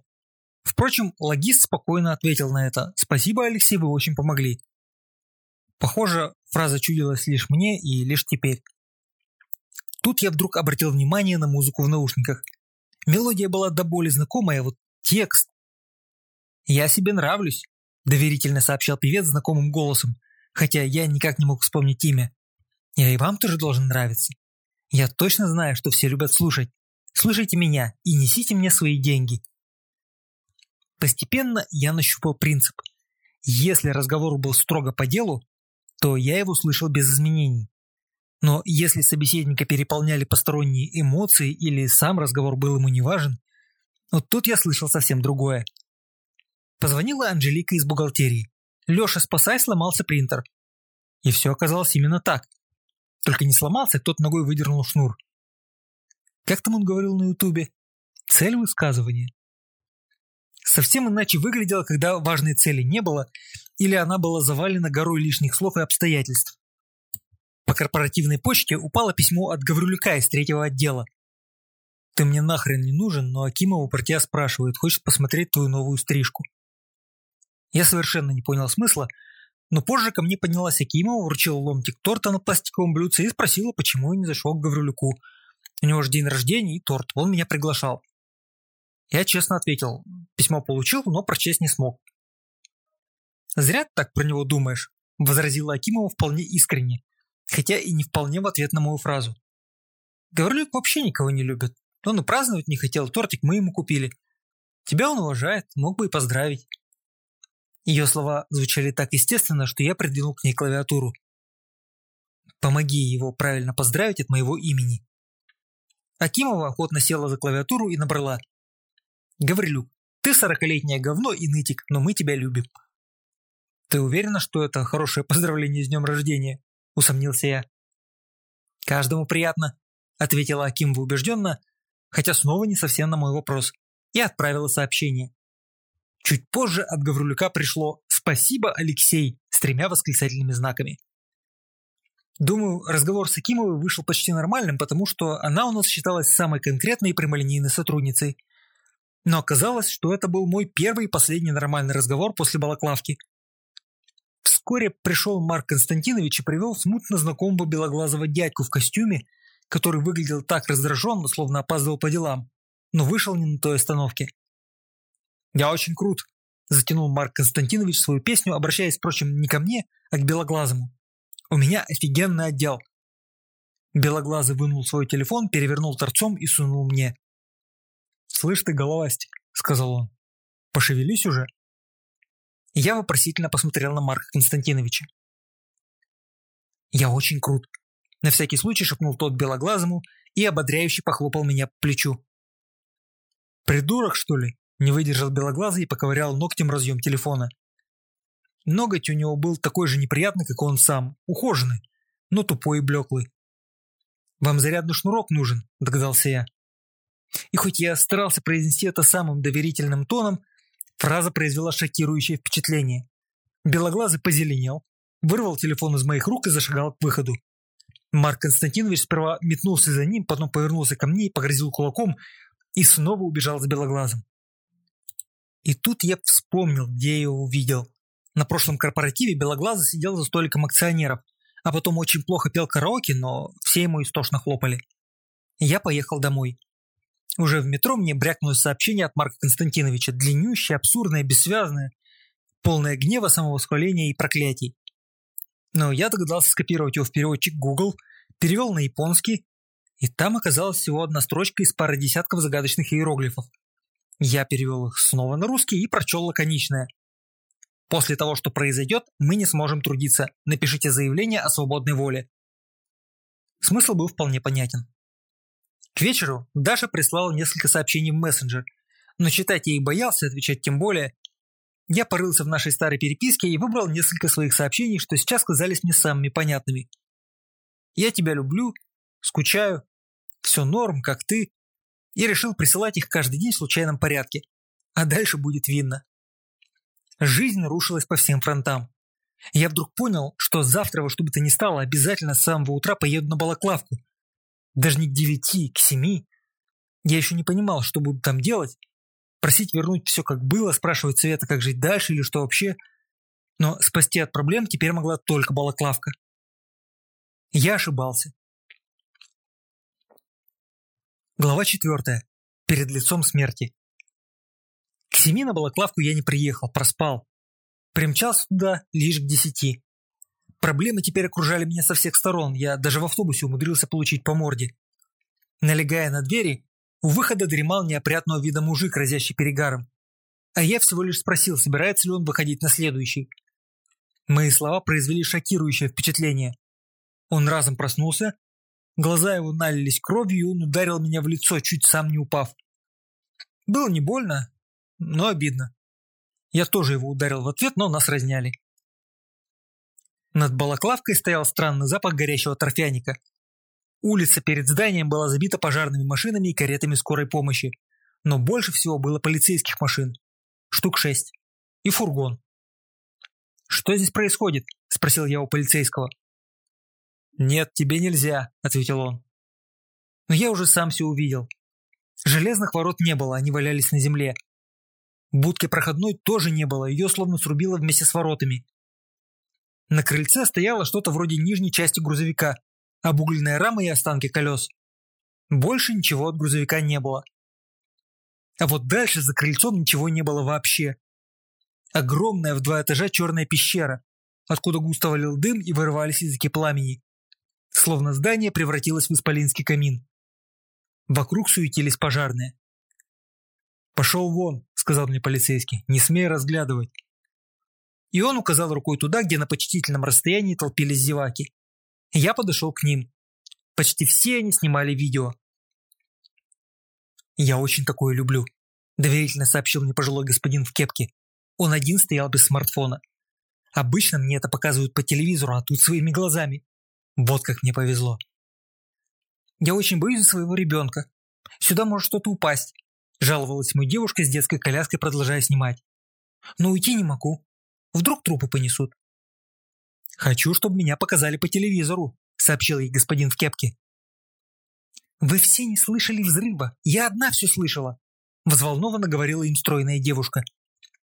Впрочем, логист спокойно ответил на это «Спасибо, Алексей, вы очень помогли». Похоже, фраза чудилась лишь мне и лишь теперь. Тут я вдруг обратил внимание на музыку в наушниках. Мелодия была до боли знакомая, а вот текст. «Я себе нравлюсь», – доверительно сообщал певец знакомым голосом, хотя я никак не мог вспомнить имя. «Я и вам тоже должен нравиться. Я точно знаю, что все любят слушать. Слушайте меня и несите мне свои деньги. Постепенно я нащупал принцип. Если разговор был строго по делу, то я его слышал без изменений. Но если собеседника переполняли посторонние эмоции или сам разговор был ему неважен, вот тут я слышал совсем другое. Позвонила Анжелика из бухгалтерии. «Леша, спасай, сломался принтер». И все оказалось именно так. Только не сломался, кто-то ногой выдернул шнур. Как там он говорил на ютубе? Цель высказывания. Совсем иначе выглядело, когда важной цели не было, или она была завалена горой лишних слов и обстоятельств. По корпоративной почте упало письмо от Гаврюляка из третьего отдела. «Ты мне нахрен не нужен, но Акимова про тебя спрашивает, хочет посмотреть твою новую стрижку». Я совершенно не понял смысла, но позже ко мне поднялась Акимова, вручила ломтик торта на пластиковом блюдце и спросила, почему я не зашел к Гаврюляку – у него же день рождения и торт, он меня приглашал. Я честно ответил, письмо получил, но прочесть не смог. «Зря ты так про него думаешь», – возразила Акимова вполне искренне, хотя и не вполне в ответ на мою фразу. Гаврилюк вообще никого не любит. Он и праздновать не хотел, тортик мы ему купили. Тебя он уважает, мог бы и поздравить. Ее слова звучали так естественно, что я придвинул к ней клавиатуру. Помоги его правильно поздравить от моего имени. Акимова охотно села за клавиатуру и набрала. «Гаврилюк, ты сорокалетнее говно и нытик, но мы тебя любим». Ты уверена, что это хорошее поздравление с днем рождения? Усомнился я. Каждому приятно, ответила Акимова убежденно, хотя снова не совсем на мой вопрос, и отправила сообщение. Чуть позже от Гаврулюка пришло «Спасибо, Алексей!» с тремя восклицательными знаками. Думаю, разговор с Акимовой вышел почти нормальным, потому что она у нас считалась самой конкретной и прямолинейной сотрудницей. Но оказалось, что это был мой первый и последний нормальный разговор после балаклавки. Вскоре пришел Марк Константинович и привел смутно знакомого белоглазого дядьку в костюме, который выглядел так раздраженно, словно опаздывал по делам, но вышел не на той остановке. «Я очень крут», – затянул Марк Константинович свою песню, обращаясь, впрочем, не ко мне, а к белоглазому. «У меня офигенный отдел». Белоглазый вынул свой телефон, перевернул торцом и сунул мне. «Слышь ты, головастик», – сказал он, – «пошевелись уже». Я вопросительно посмотрел на Марка Константиновича. «Я очень крут», – на всякий случай шепнул тот белоглазому и ободряюще похлопал меня по плечу. «Придурок, что ли?» – не выдержал белоглазый и поковырял ногтем разъем телефона. Ноготь у него был такой же неприятный, как он сам, ухоженный, но тупой и блеклый. «Вам зарядный шнурок нужен», – догадался я. И хоть я старался произнести это самым доверительным тоном, фраза произвела шокирующее впечатление. Белоглазый позеленел, вырвал телефон из моих рук и зашагал к выходу. Марк Константинович сперва метнулся за ним, потом повернулся ко мне и погрозил кулаком и снова убежал за Белоглазым. И тут я вспомнил, где я его увидел. На прошлом корпоративе Белоглазый сидел за столиком акционеров, а потом очень плохо пел караоке, но все ему истошно хлопали. Я поехал домой. Уже в метро мне брякнулось сообщение от Марка Константиновича, длиннющее, абсурдное, бессвязное, полное гнева, самовосхваления и проклятий. Но я догадался скопировать его в переводчик Google, перевел на японский, и там оказалась всего одна строчка из пары десятков загадочных иероглифов. Я перевел их снова на русский и прочел лаконичное. После того, что произойдет, мы не сможем трудиться. Напишите заявление о свободной воле. Смысл был вполне понятен. К вечеру Даша прислала несколько сообщений в мессенджер, но читать я и боялся отвечать тем более. Я порылся в нашей старой переписке и выбрал несколько своих сообщений, что сейчас казались мне самыми понятными. «Я тебя люблю», «скучаю», «все норм, как ты», и решил присылать их каждый день в случайном порядке, а дальше будет видно. Жизнь рушилась по всем фронтам. Я вдруг понял, что завтра во что бы то ни стало обязательно с самого утра поеду на Балаклавку, даже не к девяти, к семи. Я еще не понимал, что буду там делать. Просить вернуть все как было, спрашивать совета, как жить дальше или что вообще. Но спасти от проблем теперь могла только балаклавка. Я ошибался. Глава четвертая. Перед лицом смерти. К семи на балаклавку я не приехал, проспал. Примчался туда лишь к десяти. Проблемы теперь окружали меня со всех сторон, я даже в автобусе умудрился получить по морде. Налегая на двери, у выхода дремал неопрятного вида мужик, разящий перегаром. А я всего лишь спросил, собирается ли он выходить на следующий. Мои слова произвели шокирующее впечатление. Он разом проснулся, глаза его налились кровью, и он ударил меня в лицо, чуть сам не упав. Было не больно, но обидно. Я тоже его ударил в ответ, но нас разняли. Над балаклавкой стоял странный запах горящего торфяника. Улица перед зданием была забита пожарными машинами и каретами скорой помощи. Но больше всего было полицейских машин. Штук шесть. И фургон. «Что здесь происходит?» – спросил я у полицейского. «Нет, тебе нельзя», – ответил он. Но я уже сам все увидел. Железных ворот не было, они валялись на земле. Будки проходной тоже не было, ее словно срубило вместе с воротами. На крыльце стояло что-то вроде нижней части грузовика, обугленная рама и останки колес. Больше ничего от грузовика не было. А вот дальше за крыльцом ничего не было вообще. Огромная в два этажа черная пещера, откуда густо валил дым и вырывались языки пламени. Словно здание превратилось в исполинский камин. Вокруг суетились пожарные. «Пошел вон», — сказал мне полицейский, — «не смей разглядывать». И он указал рукой туда, где на почтительном расстоянии толпились зеваки. Я подошел к ним. Почти все они снимали видео. «Я очень такое люблю», – доверительно сообщил мне пожилой господин в кепке. Он один стоял без смартфона. Обычно мне это показывают по телевизору, а тут своими глазами. Вот как мне повезло. Я очень боюсь за своего ребенка. Сюда может что-то упасть. Жаловалась мой девушка с детской коляской, продолжая снимать. Но уйти не могу. Вдруг трупы понесут. Хочу, чтобы меня показали по телевизору, сообщил ей господин в кепке. Вы все не слышали взрыва. Я одна все слышала. Взволнованно говорила им стройная девушка.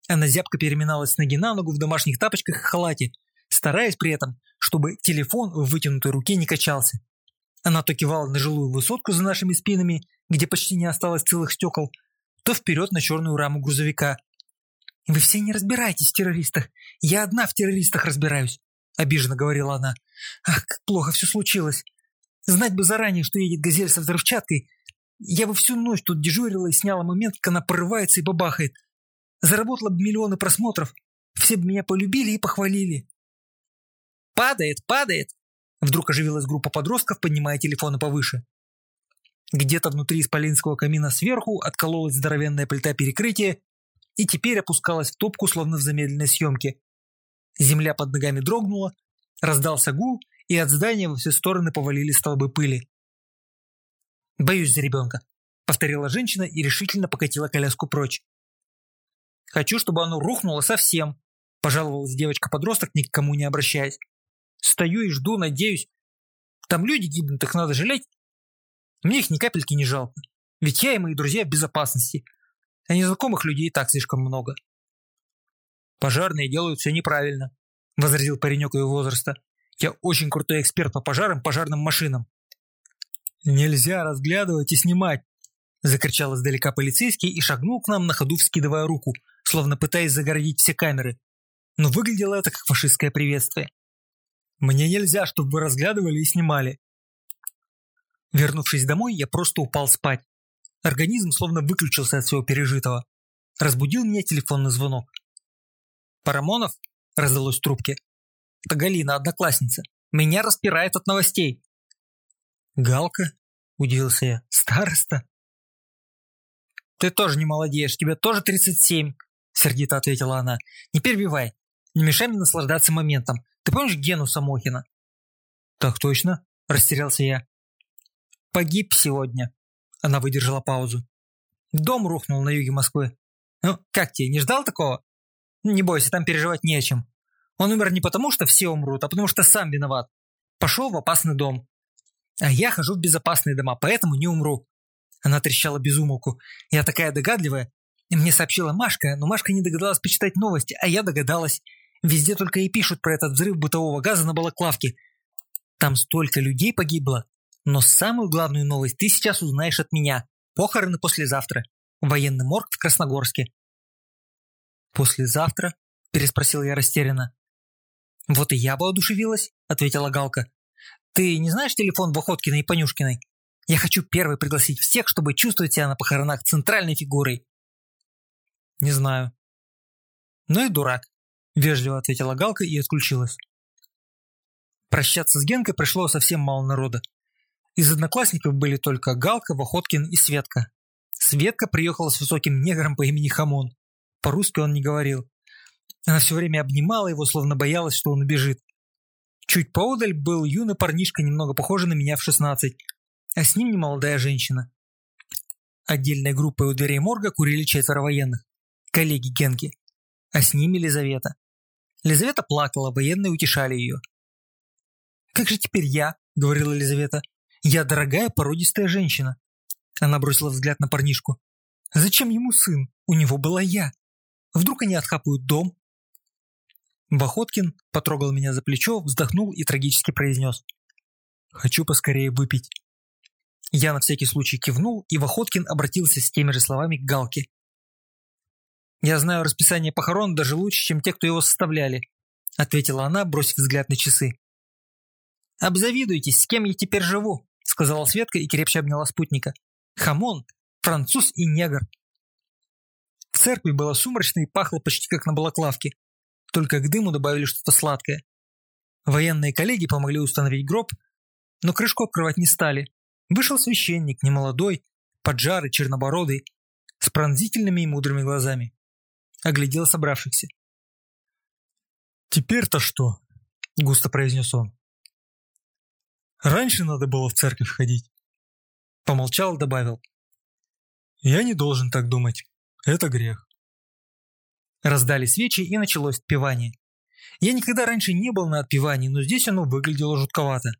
Она зябко переминалась с ноги на ногу в домашних тапочках и халате, стараясь при этом, чтобы телефон в вытянутой руке не качался. Она то кивала на жилую высотку за нашими спинами, где почти не осталось целых стекол, то вперед на черную раму грузовика. «Вы все не разбираетесь в террористах. Я одна в террористах разбираюсь», — обиженно говорила она. «Ах, как плохо все случилось. Знать бы заранее, что едет газель со взрывчаткой, я бы всю ночь тут дежурила и сняла момент, как она порывается и бабахает. Заработала бы миллионы просмотров. Все бы меня полюбили и похвалили. «Падает, падает!» Вдруг оживилась группа подростков, поднимая телефоны повыше. Где-то внутри исполинского камина сверху откололась здоровенная плита перекрытия и теперь опускалась в топку, словно в замедленной съемке. Земля под ногами дрогнула, раздался гул, и от здания во все стороны повалили столбы пыли. «Боюсь за ребенка», — повторила женщина и решительно покатила коляску прочь. Хочу, чтобы оно рухнуло совсем», – пожаловалась девочка-подросток, ни к кому не обращаясь. «Стою и жду, надеюсь. Там люди гибнут, их надо жалеть. Мне их ни капельки не жалко, ведь я и мои друзья в безопасности, а незнакомых людей и так слишком много». «Пожарные делают все неправильно», – возразил паренек его возраста. «Я очень крутой эксперт по пожарам, пожарным машинам». «Нельзя разглядывать и снимать», – закричал издалека полицейский и шагнул к нам на ходу, вскидывая руку – словно пытаясь загородить все камеры. Но выглядело это как фашистское приветствие. «Мне нельзя, чтобы вы разглядывали и снимали». Вернувшись домой, я просто упал спать. Организм словно выключился от всего пережитого. Разбудил меня телефонный звонок. «Парамонов?» – раздалось в трубке. «Это Галина, одноклассница. Меня распирает от новостей». «Галка?» – удивился я. «Староста?» «Ты тоже не молодеешь, тебе тоже 37 сердито ответила она. «Не перебивай. Не мешай мне наслаждаться моментом. Ты помнишь Гену Самохина?» «Так точно», – растерялся я. «Погиб сегодня». Она выдержала паузу. «Дом рухнул на юге Москвы. Ну, как тебе, не ждал такого?» «Не бойся, там переживать не о чем. Он умер не потому, что все умрут, а потому что сам виноват. Пошел в опасный дом. А я хожу в безопасные дома, поэтому не умру». Она трещала без умолку. Я такая догадливая, мне сообщила Машка, но Машка не догадалась почитать новости, а я догадалась. Везде только и пишут про этот взрыв бытового газа на балаклавке. Там столько людей погибло. Но самую главную новость ты сейчас узнаешь от меня. Похороны послезавтра. Военный морг в Красногорске. «Послезавтра?» – переспросил я растерянно. «Вот и я бы одушевилась», – ответила Галка. «Ты не знаешь телефон Бохоткиной и Понюшкиной? Я хочу первой пригласить всех, чтобы чувствовать себя на похоронах центральной фигурой. «Не знаю». «Ну и дурак», – вежливо ответила Галка и отключилась. Прощаться с Генкой пришло совсем мало народа. Из одноклассников были только Галка, Вахоткин и Светка. Светка приехала с высоким негром по имени Хамон. По-русски он не говорил. Она все время обнимала его, словно боялась, что он убежит. Чуть поодаль был юный парнишка, немного похожий на меня в 16, а с ним немолодая женщина. Отдельной группой у дверей морга курили четверо военных коллеги Генки, а с ними Лизавета. Лизавета плакала, военные утешали ее. «Как же теперь я?» – говорила Лизавета. «Я дорогая породистая женщина». Она бросила взгляд на парнишку. «Зачем ему сын? У него была я. Вдруг они отхапают дом?» Бахоткин потрогал меня за плечо, вздохнул и трагически произнес. «Хочу поскорее выпить». Я на всякий случай кивнул, и Вахоткин обратился с теми же словами к Галке. «Я знаю расписание похорон даже лучше, чем те, кто его составляли», ответила она, бросив взгляд на часы. «Обзавидуйтесь, с кем я теперь живу», сказала Светка и крепче обняла спутника. «Хамон, француз и негр». В церкви было сумрачно и пахло почти как на балаклавке, только к дыму добавили что-то сладкое. Военные коллеги помогли установить гроб, но крышку открывать не стали. Вышел священник, немолодой, поджарый, чернобородый, с пронзительными и мудрыми глазами оглядел собравшихся. «Теперь-то что?» – густо произнес он. «Раньше надо было в церковь ходить». Помолчал, добавил. «Я не должен так думать. Это грех». Раздали свечи, и началось отпевание. Я никогда раньше не был на отпевании, но здесь оно выглядело жутковато.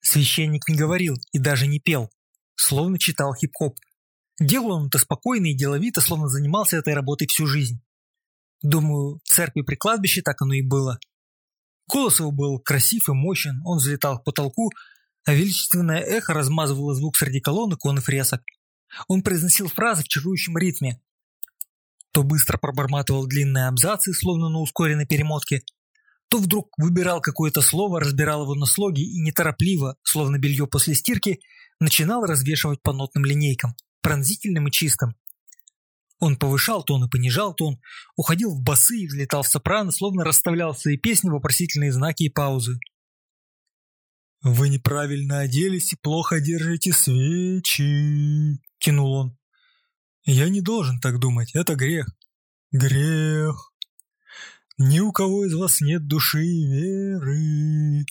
Священник не говорил и даже не пел, словно читал хип-хоп. Делал он это спокойно и деловито, словно занимался этой работой всю жизнь. Думаю, в церкви при кладбище так оно и было. Голос его был красив и мощен, он взлетал к потолку, а величественное эхо размазывало звук среди колонн икон и фресок. Он произносил фразы в чарующем ритме. То быстро проборматывал длинные абзацы, словно на ускоренной перемотке, то вдруг выбирал какое-то слово, разбирал его на слоги и неторопливо, словно белье после стирки, начинал развешивать по нотным линейкам, пронзительным и чистым. Он повышал тон и понижал тон, уходил в басы и взлетал в сопрано, словно расставлял в своей песне вопросительные знаки и паузы. «Вы неправильно оделись и плохо держите свечи», — тянул он. «Я не должен так думать, это грех. Грех. Ни у кого из вас нет души и веры.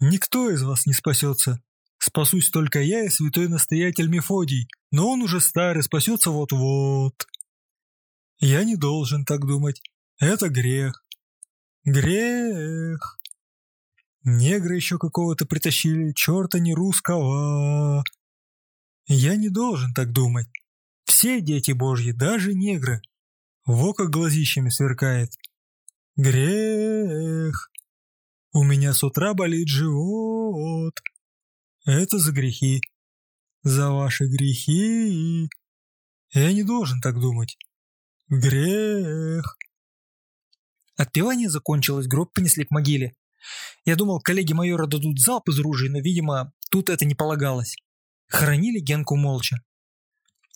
Никто из вас не спасется. Спасусь только я и святой настоятель Мефодий, но он уже старый, спасется вот-вот. Я не должен так думать. Это грех. Грех. Негры еще какого-то притащили, черта не русского. Я не должен так думать. Все дети божьи, даже негры. Во как глазищами сверкает. Грех. У меня с утра болит живот. Это за грехи. За ваши грехи. Я не должен так думать. Грех. Отпевание закончилось, гроб понесли к могиле. Я думал, коллеги майора дадут залп из ружей, но, видимо, тут это не полагалось. Хоронили Генку молча.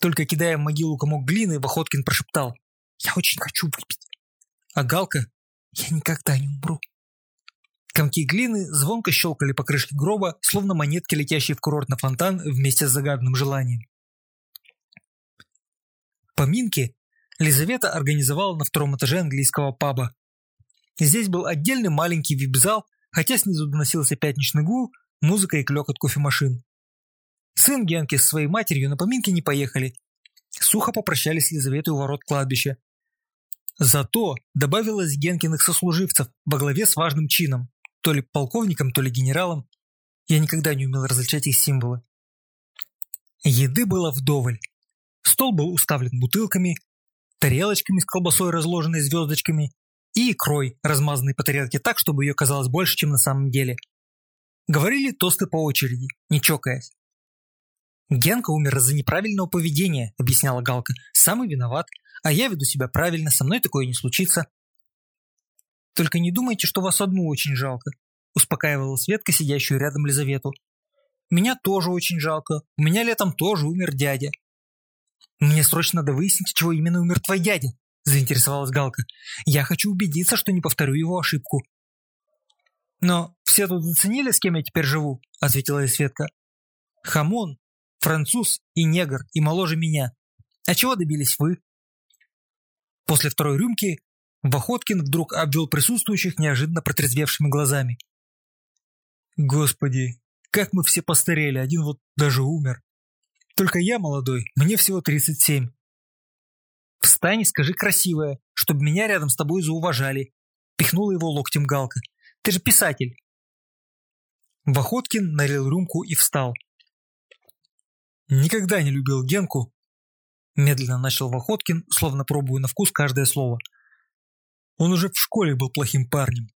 Только кидая в могилу комок глины, Вахоткин прошептал «Я очень хочу выпить». А Галка «Я никогда не умру». Комки глины звонко щелкали по крышке гроба, словно монетки, летящие в курортный фонтан вместе с загадным желанием. Поминки Лизавета организовала на втором этаже английского паба. Здесь был отдельный маленький вип-зал, хотя снизу доносился пятничный гул, музыка и клёкот кофемашин. Сын Генки с своей матерью на поминки не поехали. Сухо попрощались с Лизаветой у ворот кладбища. Зато добавилось Генкиных сослуживцев во главе с важным чином то ли полковником, то ли генералом. Я никогда не умел различать их символы. Еды было вдоволь. Стол был уставлен бутылками, тарелочками с колбасой, разложенной звездочками, и икрой, размазанной по тарелке так, чтобы ее казалось больше, чем на самом деле. Говорили тосты по очереди, не чокаясь. «Генка умер из-за неправильного поведения», — объясняла Галка. «Самый виноват. А я веду себя правильно, со мной такое не случится». Только не думайте, что вас одну очень жалко», – успокаивала Светка, сидящую рядом Лизавету. «Меня тоже очень жалко. У меня летом тоже умер дядя». «Мне срочно надо выяснить, чего именно умер твой дядя», – заинтересовалась Галка. «Я хочу убедиться, что не повторю его ошибку». «Но все тут заценили, с кем я теперь живу», – ответила Светка. «Хамон, француз и негр, и моложе меня. А чего добились вы?» После второй рюмки Вахоткин вдруг обвел присутствующих неожиданно протрезвевшими глазами. «Господи, как мы все постарели, один вот даже умер. Только я молодой, мне всего 37. Встань и скажи красивое, чтобы меня рядом с тобой зауважали», пихнула его локтем Галка. «Ты же писатель». Вахоткин налил рюмку и встал. «Никогда не любил Генку», медленно начал Вахоткин, словно пробуя на вкус каждое слово – он уже в школе был плохим парнем.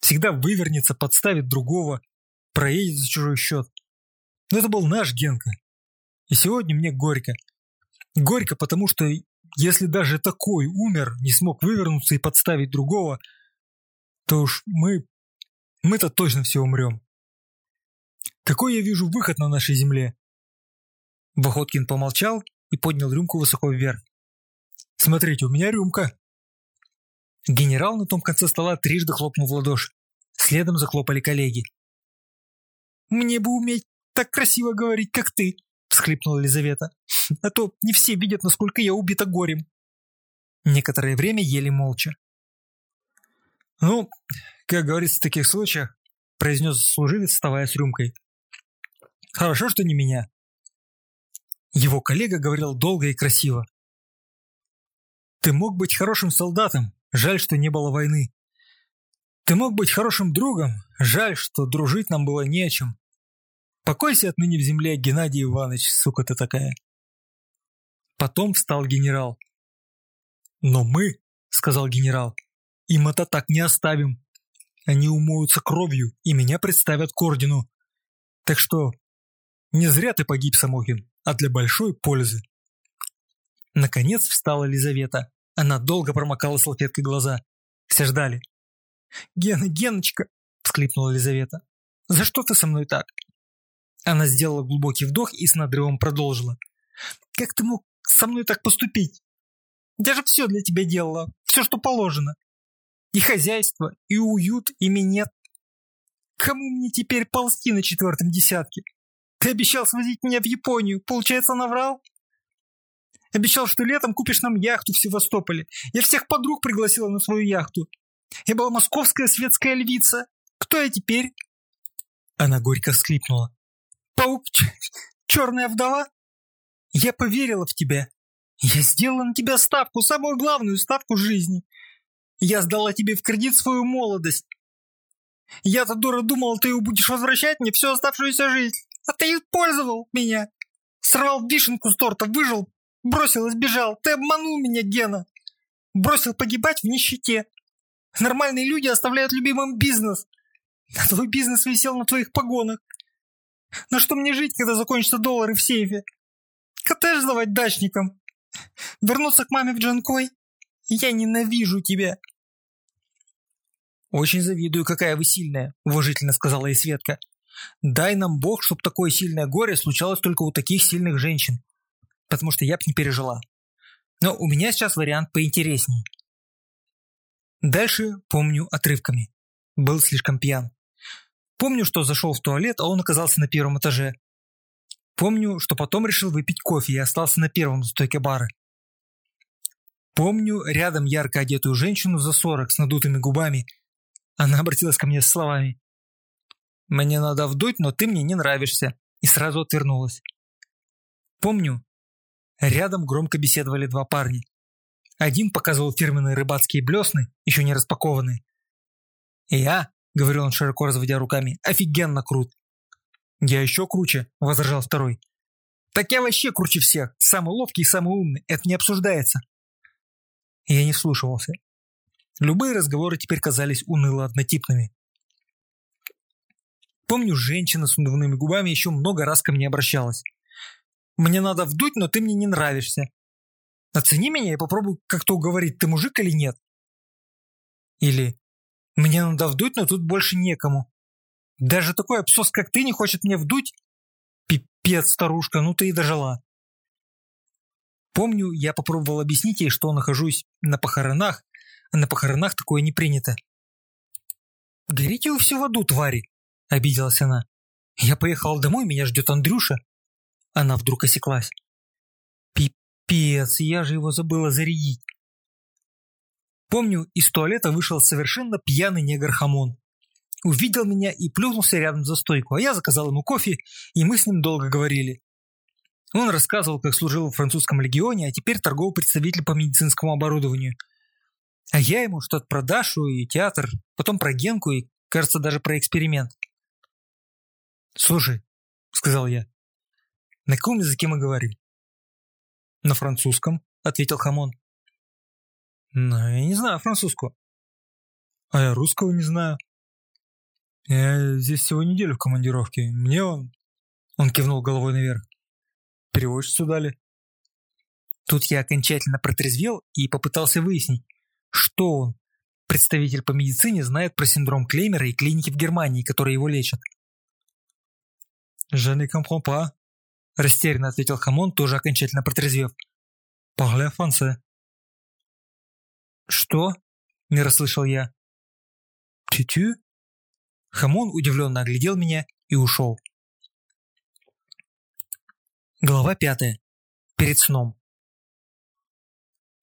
Всегда вывернется, подставит другого, проедет за чужой счет. Но это был наш Генка. И сегодня мне горько. Горько, потому что если даже такой умер, не смог вывернуться и подставить другого, то уж мы... мы-то точно все умрем. Какой я вижу выход на нашей земле? Вахоткин помолчал и поднял рюмку высоко вверх. «Смотрите, у меня рюмка!» Генерал на том конце стола трижды хлопнул в ладоши. Следом захлопали коллеги. «Мне бы уметь так красиво говорить, как ты!» – всхлипнула Елизавета. «А то не все видят, насколько я убита горем!» Некоторое время ели молча. «Ну, как говорится в таких случаях», – произнес служивец, вставая с рюмкой. «Хорошо, что не меня». Его коллега говорил долго и красиво. «Ты мог быть хорошим солдатом, жаль, что не было войны. Ты мог быть хорошим другом, жаль, что дружить нам было не о чем. Покойся отныне в земле, Геннадий Иванович, сука ты такая». Потом встал генерал. «Но мы», — сказал генерал, — «им это так не оставим. Они умоются кровью и меня представят к ордену. Так что не зря ты погиб, Самохин, а для большой пользы». Наконец встала Елизавета. Она долго промокала салфеткой глаза. Все ждали. «Гена, Геночка!» – всклипнула Елизавета. «За что ты со мной так?» Она сделала глубокий вдох и с надрывом продолжила. «Как ты мог со мной так поступить? Я же все для тебя делала, все, что положено. И хозяйство, и уют, и минет. Кому мне теперь ползти на четвертом десятке? Ты обещал свозить меня в Японию, получается, наврал? Обещал, что летом купишь нам яхту в Севастополе. Я всех подруг пригласила на свою яхту. Я была московская светская львица. Кто я теперь?» Она горько всхлипнула. «Паук, черная вдова? Я поверила в тебя. Я сделала на тебя ставку, самую главную ставку жизни. Я сдала тебе в кредит свою молодость. Я-то дура думала, ты будешь возвращать мне всю оставшуюся жизнь. А ты использовал меня. Сорвал вишенку с торта, выжил, бросил и сбежал. Ты обманул меня, Гена. Бросил погибать в нищете. Нормальные люди оставляют любимым бизнес. А твой бизнес висел на твоих погонах. На что мне жить, когда закончатся доллары в сейфе? Коттедж сдавать дачникам? Вернуться к маме в Джанкой? Я ненавижу тебя!» «Очень завидую, какая вы сильная», – уважительно сказала и Светка. «Дай нам Бог, чтоб такое сильное горе случалось только у таких сильных женщин, потому что я б не пережила. Но у меня сейчас вариант поинтересней. Дальше помню отрывками. Был слишком пьян. Помню, что зашел в туалет, а он оказался на первом этаже. Помню, что потом решил выпить кофе и остался на первом стойке бара. Помню рядом ярко одетую женщину за сорок с надутыми губами. Она обратилась ко мне с словами. «Мне надо вдуть, но ты мне не нравишься», и сразу отвернулась. Помню, рядом громко беседовали два парня. Один показывал фирменные рыбацкие блесны, еще не распакованные. «Я», — говорил он, широко разводя руками, — «офигенно крут». «Я еще круче», — возражал второй. «Так я вообще круче всех, самый ловкий и самый умный, это не обсуждается». Я не вслушивался. Любые разговоры теперь казались уныло однотипными. Помню, женщина с надувными губами еще много раз ко мне обращалась. «Мне надо вдуть, но ты мне не нравишься. Оцени меня и попробуй как-то уговорить, ты мужик или нет. Или мне надо вдуть, но тут больше некому. Даже такой абсос, как ты, не хочет мне вдуть? Пипец, старушка, ну ты и дожила. Помню, я попробовал объяснить ей, что нахожусь на похоронах, а на похоронах такое не принято. «Горите вы все в аду, твари!» – обиделась она. «Я поехал домой, меня ждет Андрюша». Она вдруг осеклась. Пипец, я же его забыла зарядить. Помню, из туалета вышел совершенно пьяный негр-хамон. Увидел меня и плюхнулся рядом за стойку, а я заказал ему кофе, и мы с ним долго говорили. Он рассказывал, как служил в французском легионе, а теперь торговый представитель по медицинскому оборудованию. А я ему что-то про Дашу и театр, потом про Генку и, кажется, даже про эксперимент. «Слушай», — сказал я, — «на каком языке мы говорим?» «На французском», — ответил Хамон. «Но я не знаю французского». «А я русского не знаю». «Я здесь всего неделю в командировке. Мне он...» Он кивнул головой наверх. «Переводчицу дали». Тут я окончательно протрезвел и попытался выяснить, что он, представитель по медицине, знает про синдром Клеймера и клиники в Германии, которые его лечат. «Je ne comprends pas», – растерянно ответил Хамон, тоже окончательно протрезвев. «Parle français». «Что?» – не расслышал я. «Тю-тю?» Хамон удивленно оглядел меня и ушел. Глава пятая. Перед сном.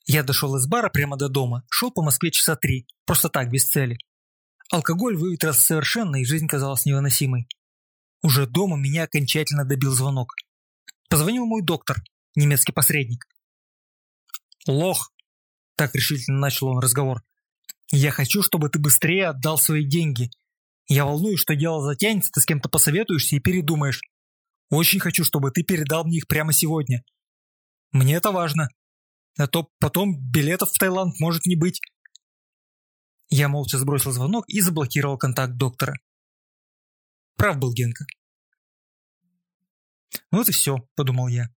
Я дошел из бара прямо до дома, шел по Москве часа три, просто так, без цели. Алкоголь выветрился совершенно, и жизнь казалась невыносимой. Уже дома меня окончательно добил звонок. Позвонил мой доктор, немецкий посредник. «Лох!» – так решительно начал он разговор. «Я хочу, чтобы ты быстрее отдал свои деньги. Я волнуюсь, что дело затянется, ты с кем-то посоветуешься и передумаешь. Очень хочу, чтобы ты передал мне их прямо сегодня. Мне это важно. А то потом билетов в Таиланд может не быть». Я молча сбросил звонок и заблокировал контакт доктора. Прав был Генка. Ну вот и все, подумал я.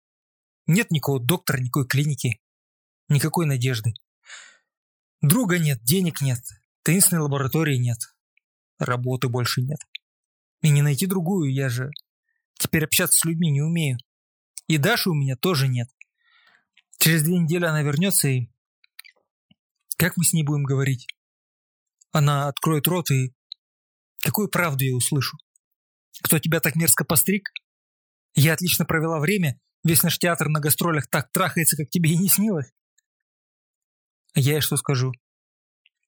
Нет никакого доктора, никакой клиники, никакой надежды. Друга нет, денег нет, таинственной лаборатории нет, работы больше нет. И не найти другую, я же теперь общаться с людьми не умею. И Даши у меня тоже нет. Через две недели она вернется и... Как мы с ней будем говорить? Она откроет рот и... Какую правду я услышу? Кто тебя так мерзко постриг? Я отлично провела время, весь наш театр на гастролях так трахается, как тебе и не снилось. Я ей что скажу?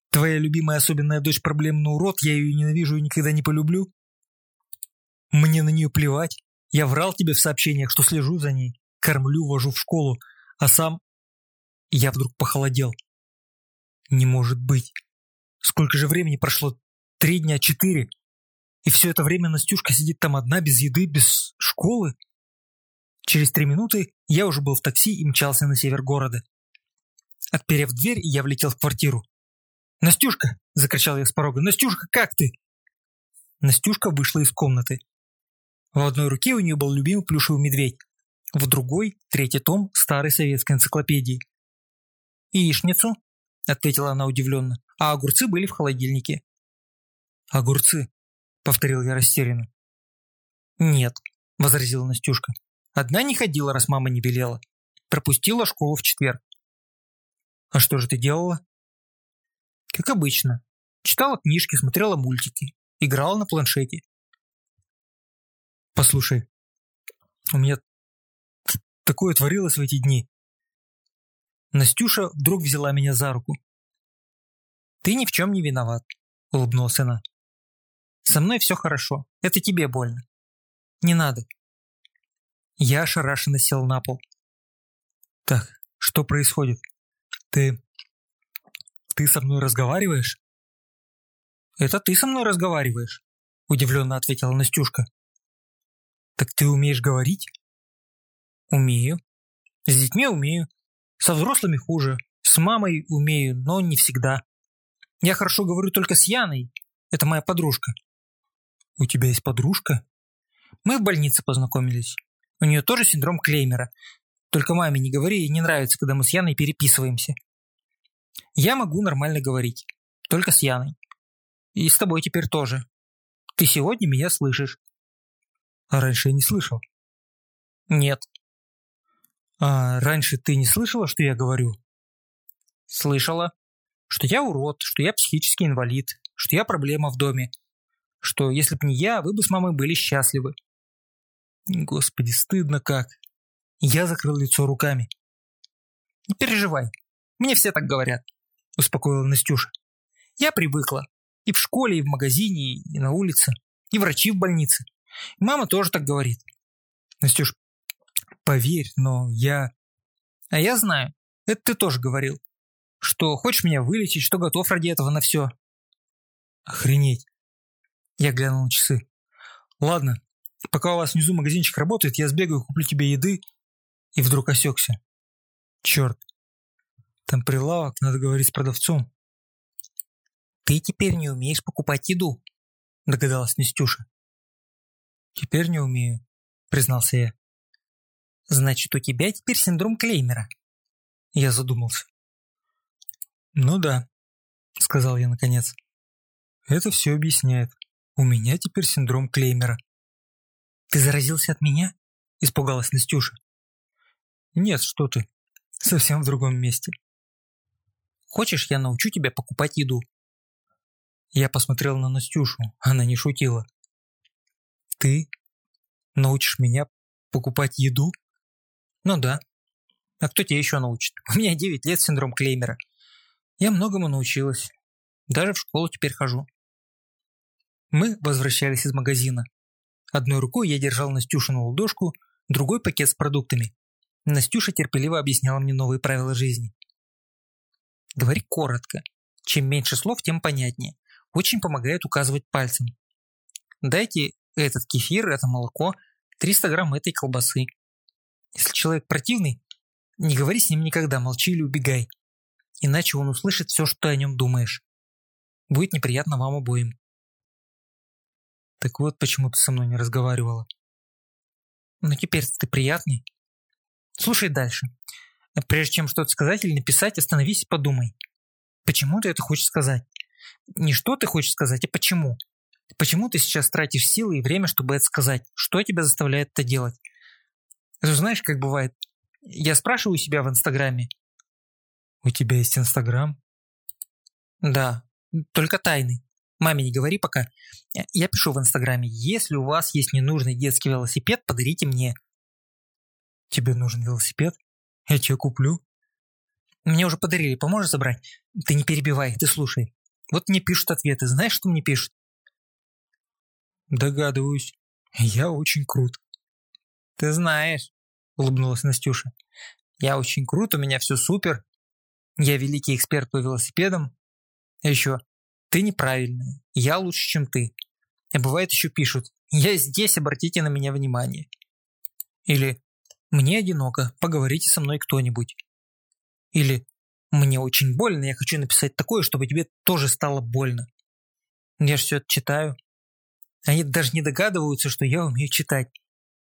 Твоя любимая особенная дочь проблемный урод, я ее ненавижу и никогда не полюблю? Мне на нее плевать. Я врал тебе в сообщениях, что слежу за ней, кормлю, вожу в школу, а сам... Я вдруг похолодел. Не может быть. Сколько же времени прошло? Три дня, четыре? И все это время Настюшка сидит там одна, без еды, без школы. Через три минуты я уже был в такси и мчался на север города. Отперев дверь, я влетел в квартиру. «Настюшка!» – закричал я с порога. «Настюшка, как ты?» Настюшка вышла из комнаты. В одной руке у нее был любимый плюшевый медведь, в другой – третий том старой советской энциклопедии. «Яичницу?» – ответила она удивленно. «А огурцы были в холодильнике». «Огурцы?» — повторил я растерянно. «Нет», — возразила Настюшка. «Одна не ходила, раз мама не велела. Пропустила школу в четверг». «А что же ты делала?» «Как обычно. Читала книжки, смотрела мультики, играла на планшете». «Послушай, у меня такое творилось в эти дни». Настюша вдруг взяла меня за руку. «Ты ни в чем не виноват», — улыбнулась она. Со мной все хорошо. Это тебе больно. Не надо. Я ошарашенно сел на пол. Так, что происходит? Ты... Ты со мной разговариваешь? Это ты со мной разговариваешь? Удивленно ответила Настюшка. Так ты умеешь говорить? Умею. С детьми умею. Со взрослыми хуже. С мамой умею, но не всегда. Я хорошо говорю только с Яной. Это моя подружка. «У тебя есть подружка?» «Мы в больнице познакомились. У нее тоже синдром Клеймера. Только маме не говори, ей не нравится, когда мы с Яной переписываемся. Я могу нормально говорить. Только с Яной. И с тобой теперь тоже. Ты сегодня меня слышишь». «А раньше я не слышал?» «Нет». «А раньше ты не слышала, что я говорю?» «Слышала. Что я урод, что я психический инвалид, что я проблема в доме, что если б не я, вы бы с мамой были счастливы. Господи, стыдно как. Я закрыл лицо руками. Не переживай, мне все так говорят, успокоила Настюша. Я привыкла. И в школе, и в магазине, и на улице, и врачи в больнице. И мама тоже так говорит. Настюш, поверь, но я... А я знаю, это ты тоже говорил. Что хочешь меня вылечить, что готов ради этого на все. Охренеть. Я глянул на часы. Ладно, пока у вас внизу магазинчик работает, я сбегаю, куплю тебе еды. И вдруг осекся. Черт. Там прилавок, надо говорить с продавцом. Ты теперь не умеешь покупать еду, догадалась Нестюша. Теперь не умею, признался я. Значит, у тебя теперь синдром Клеймера. Я задумался. Ну да, сказал я наконец. Это все объясняет. У меня теперь синдром Клеймера. Ты заразился от меня? Испугалась Настюша. Нет, что ты. Совсем в другом месте. Хочешь, я научу тебя покупать еду? Я посмотрел на Настюшу. Она не шутила. Ты научишь меня покупать еду? Ну да. А кто тебя еще научит? У меня 9 лет синдром Клеймера. Я многому научилась. Даже в школу теперь хожу. Мы возвращались из магазина. Одной рукой я держал Настюшину ладошку, другой пакет с продуктами. Настюша терпеливо объясняла мне новые правила жизни. Говори коротко. Чем меньше слов, тем понятнее. Очень помогает указывать пальцем. Дайте этот кефир, это молоко, 300 грамм этой колбасы. Если человек противный, не говори с ним никогда, молчи или убегай. Иначе он услышит все, что ты о нем думаешь. Будет неприятно вам обоим. Так вот, почему ты со мной не разговаривала. Ну теперь ты приятный. Слушай дальше. Прежде чем что-то сказать или написать, остановись и подумай. Почему ты это хочешь сказать? Не что ты хочешь сказать, а почему. Почему ты сейчас тратишь силы и время, чтобы это сказать? Что тебя заставляет это делать? Ты знаешь, как бывает? Я спрашиваю себя в Инстаграме. У тебя есть Инстаграм? Да, только тайный. Маме не говори пока. Я пишу в Инстаграме, если у вас есть ненужный детский велосипед, подарите мне. Тебе нужен велосипед? Я тебе куплю. Мне уже подарили, поможешь забрать? Ты не перебивай, ты слушай. Вот мне пишут ответы. Знаешь, что мне пишут? Догадываюсь. Я очень крут. Ты знаешь, улыбнулась Настюша. Я очень крут, у меня все супер. Я великий эксперт по велосипедам. Еще, ты неправильная. Я лучше, чем ты. А бывает еще пишут. Я здесь, обратите на меня внимание. Или мне одиноко, поговорите со мной кто-нибудь. Или мне очень больно, я хочу написать такое, чтобы тебе тоже стало больно. Я же все это читаю. Они даже не догадываются, что я умею читать.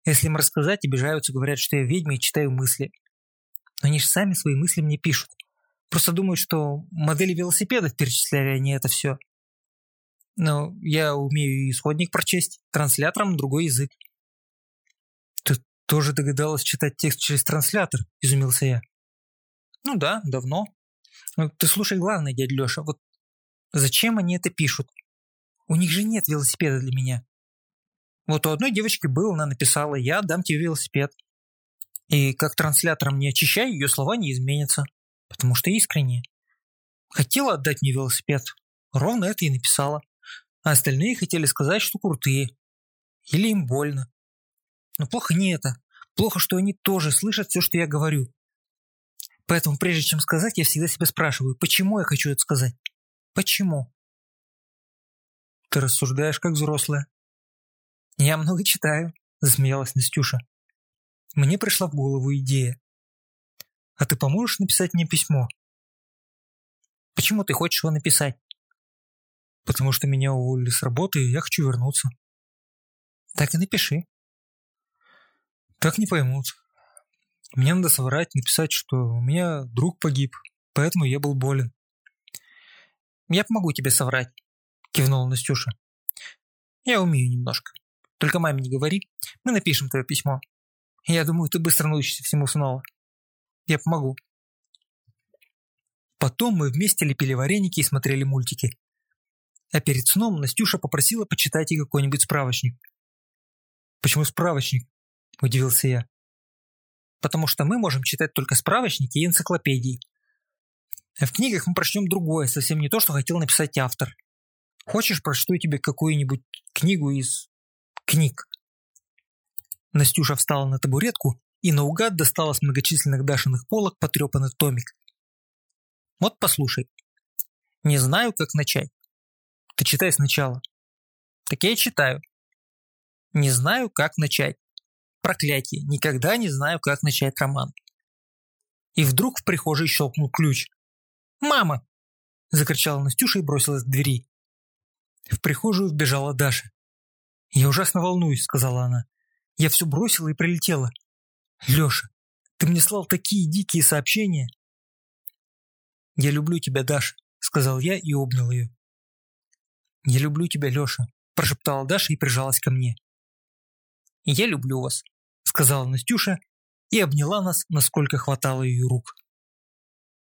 Если им рассказать, обижаются, говорят, что я ведьма и читаю мысли. Но они же сами свои мысли мне пишут. Просто думают, что модели велосипедов перечисляли они это все. Но я умею исходник прочесть, транслятором другой язык. Ты тоже догадалась читать текст через транслятор, изумился я. Ну да, давно. Ну, ты слушай главное, дядя Леша, вот зачем они это пишут? У них же нет велосипеда для меня. Вот у одной девочки был, она написала, я дам тебе велосипед. И как транслятором не очищаю, ее слова не изменятся, потому что искренне. Хотела отдать мне велосипед, ровно это и написала. А остальные хотели сказать, что крутые. Или им больно. Но плохо не это. Плохо, что они тоже слышат все, что я говорю. Поэтому прежде чем сказать, я всегда себя спрашиваю, почему я хочу это сказать? Почему? Ты рассуждаешь как взрослая. Я много читаю, засмеялась Настюша. Мне пришла в голову идея. А ты поможешь написать мне письмо? Почему ты хочешь его написать? Потому что меня уволили с работы, и я хочу вернуться. Так и напиши. Так не поймут. Мне надо соврать, написать, что у меня друг погиб, поэтому я был болен. «Я помогу тебе соврать», – кивнула Настюша. «Я умею немножко. Только маме не говори. Мы напишем твое письмо. Я думаю, ты быстро научишься всему снова. Я помогу». Потом мы вместе лепили вареники и смотрели мультики. А перед сном Настюша попросила почитать ей какой-нибудь справочник. «Почему справочник?» – удивился я потому что мы можем читать только справочники и энциклопедии. А в книгах мы прочтем другое, совсем не то, что хотел написать автор. Хочешь, прочту тебе какую-нибудь книгу из книг? Настюша встала на табуретку и наугад достала с многочисленных Дашиных полок потрепанный томик. Вот послушай. Не знаю, как начать. Ты читай сначала. Так я читаю. Не знаю, как начать. Проклятие, никогда не знаю, как начать роман. И вдруг в прихожей щелкнул ключ. «Мама!» – закричала Настюша и бросилась к двери. В прихожую вбежала Даша. «Я ужасно волнуюсь», – сказала она. «Я все бросила и прилетела. Леша, ты мне слал такие дикие сообщения». «Я люблю тебя, Даша», – сказал я и обнял ее. «Я люблю тебя, Леша», – прошептала Даша и прижалась ко мне. «Я люблю вас», сказала Настюша и обняла нас, насколько хватало ее рук.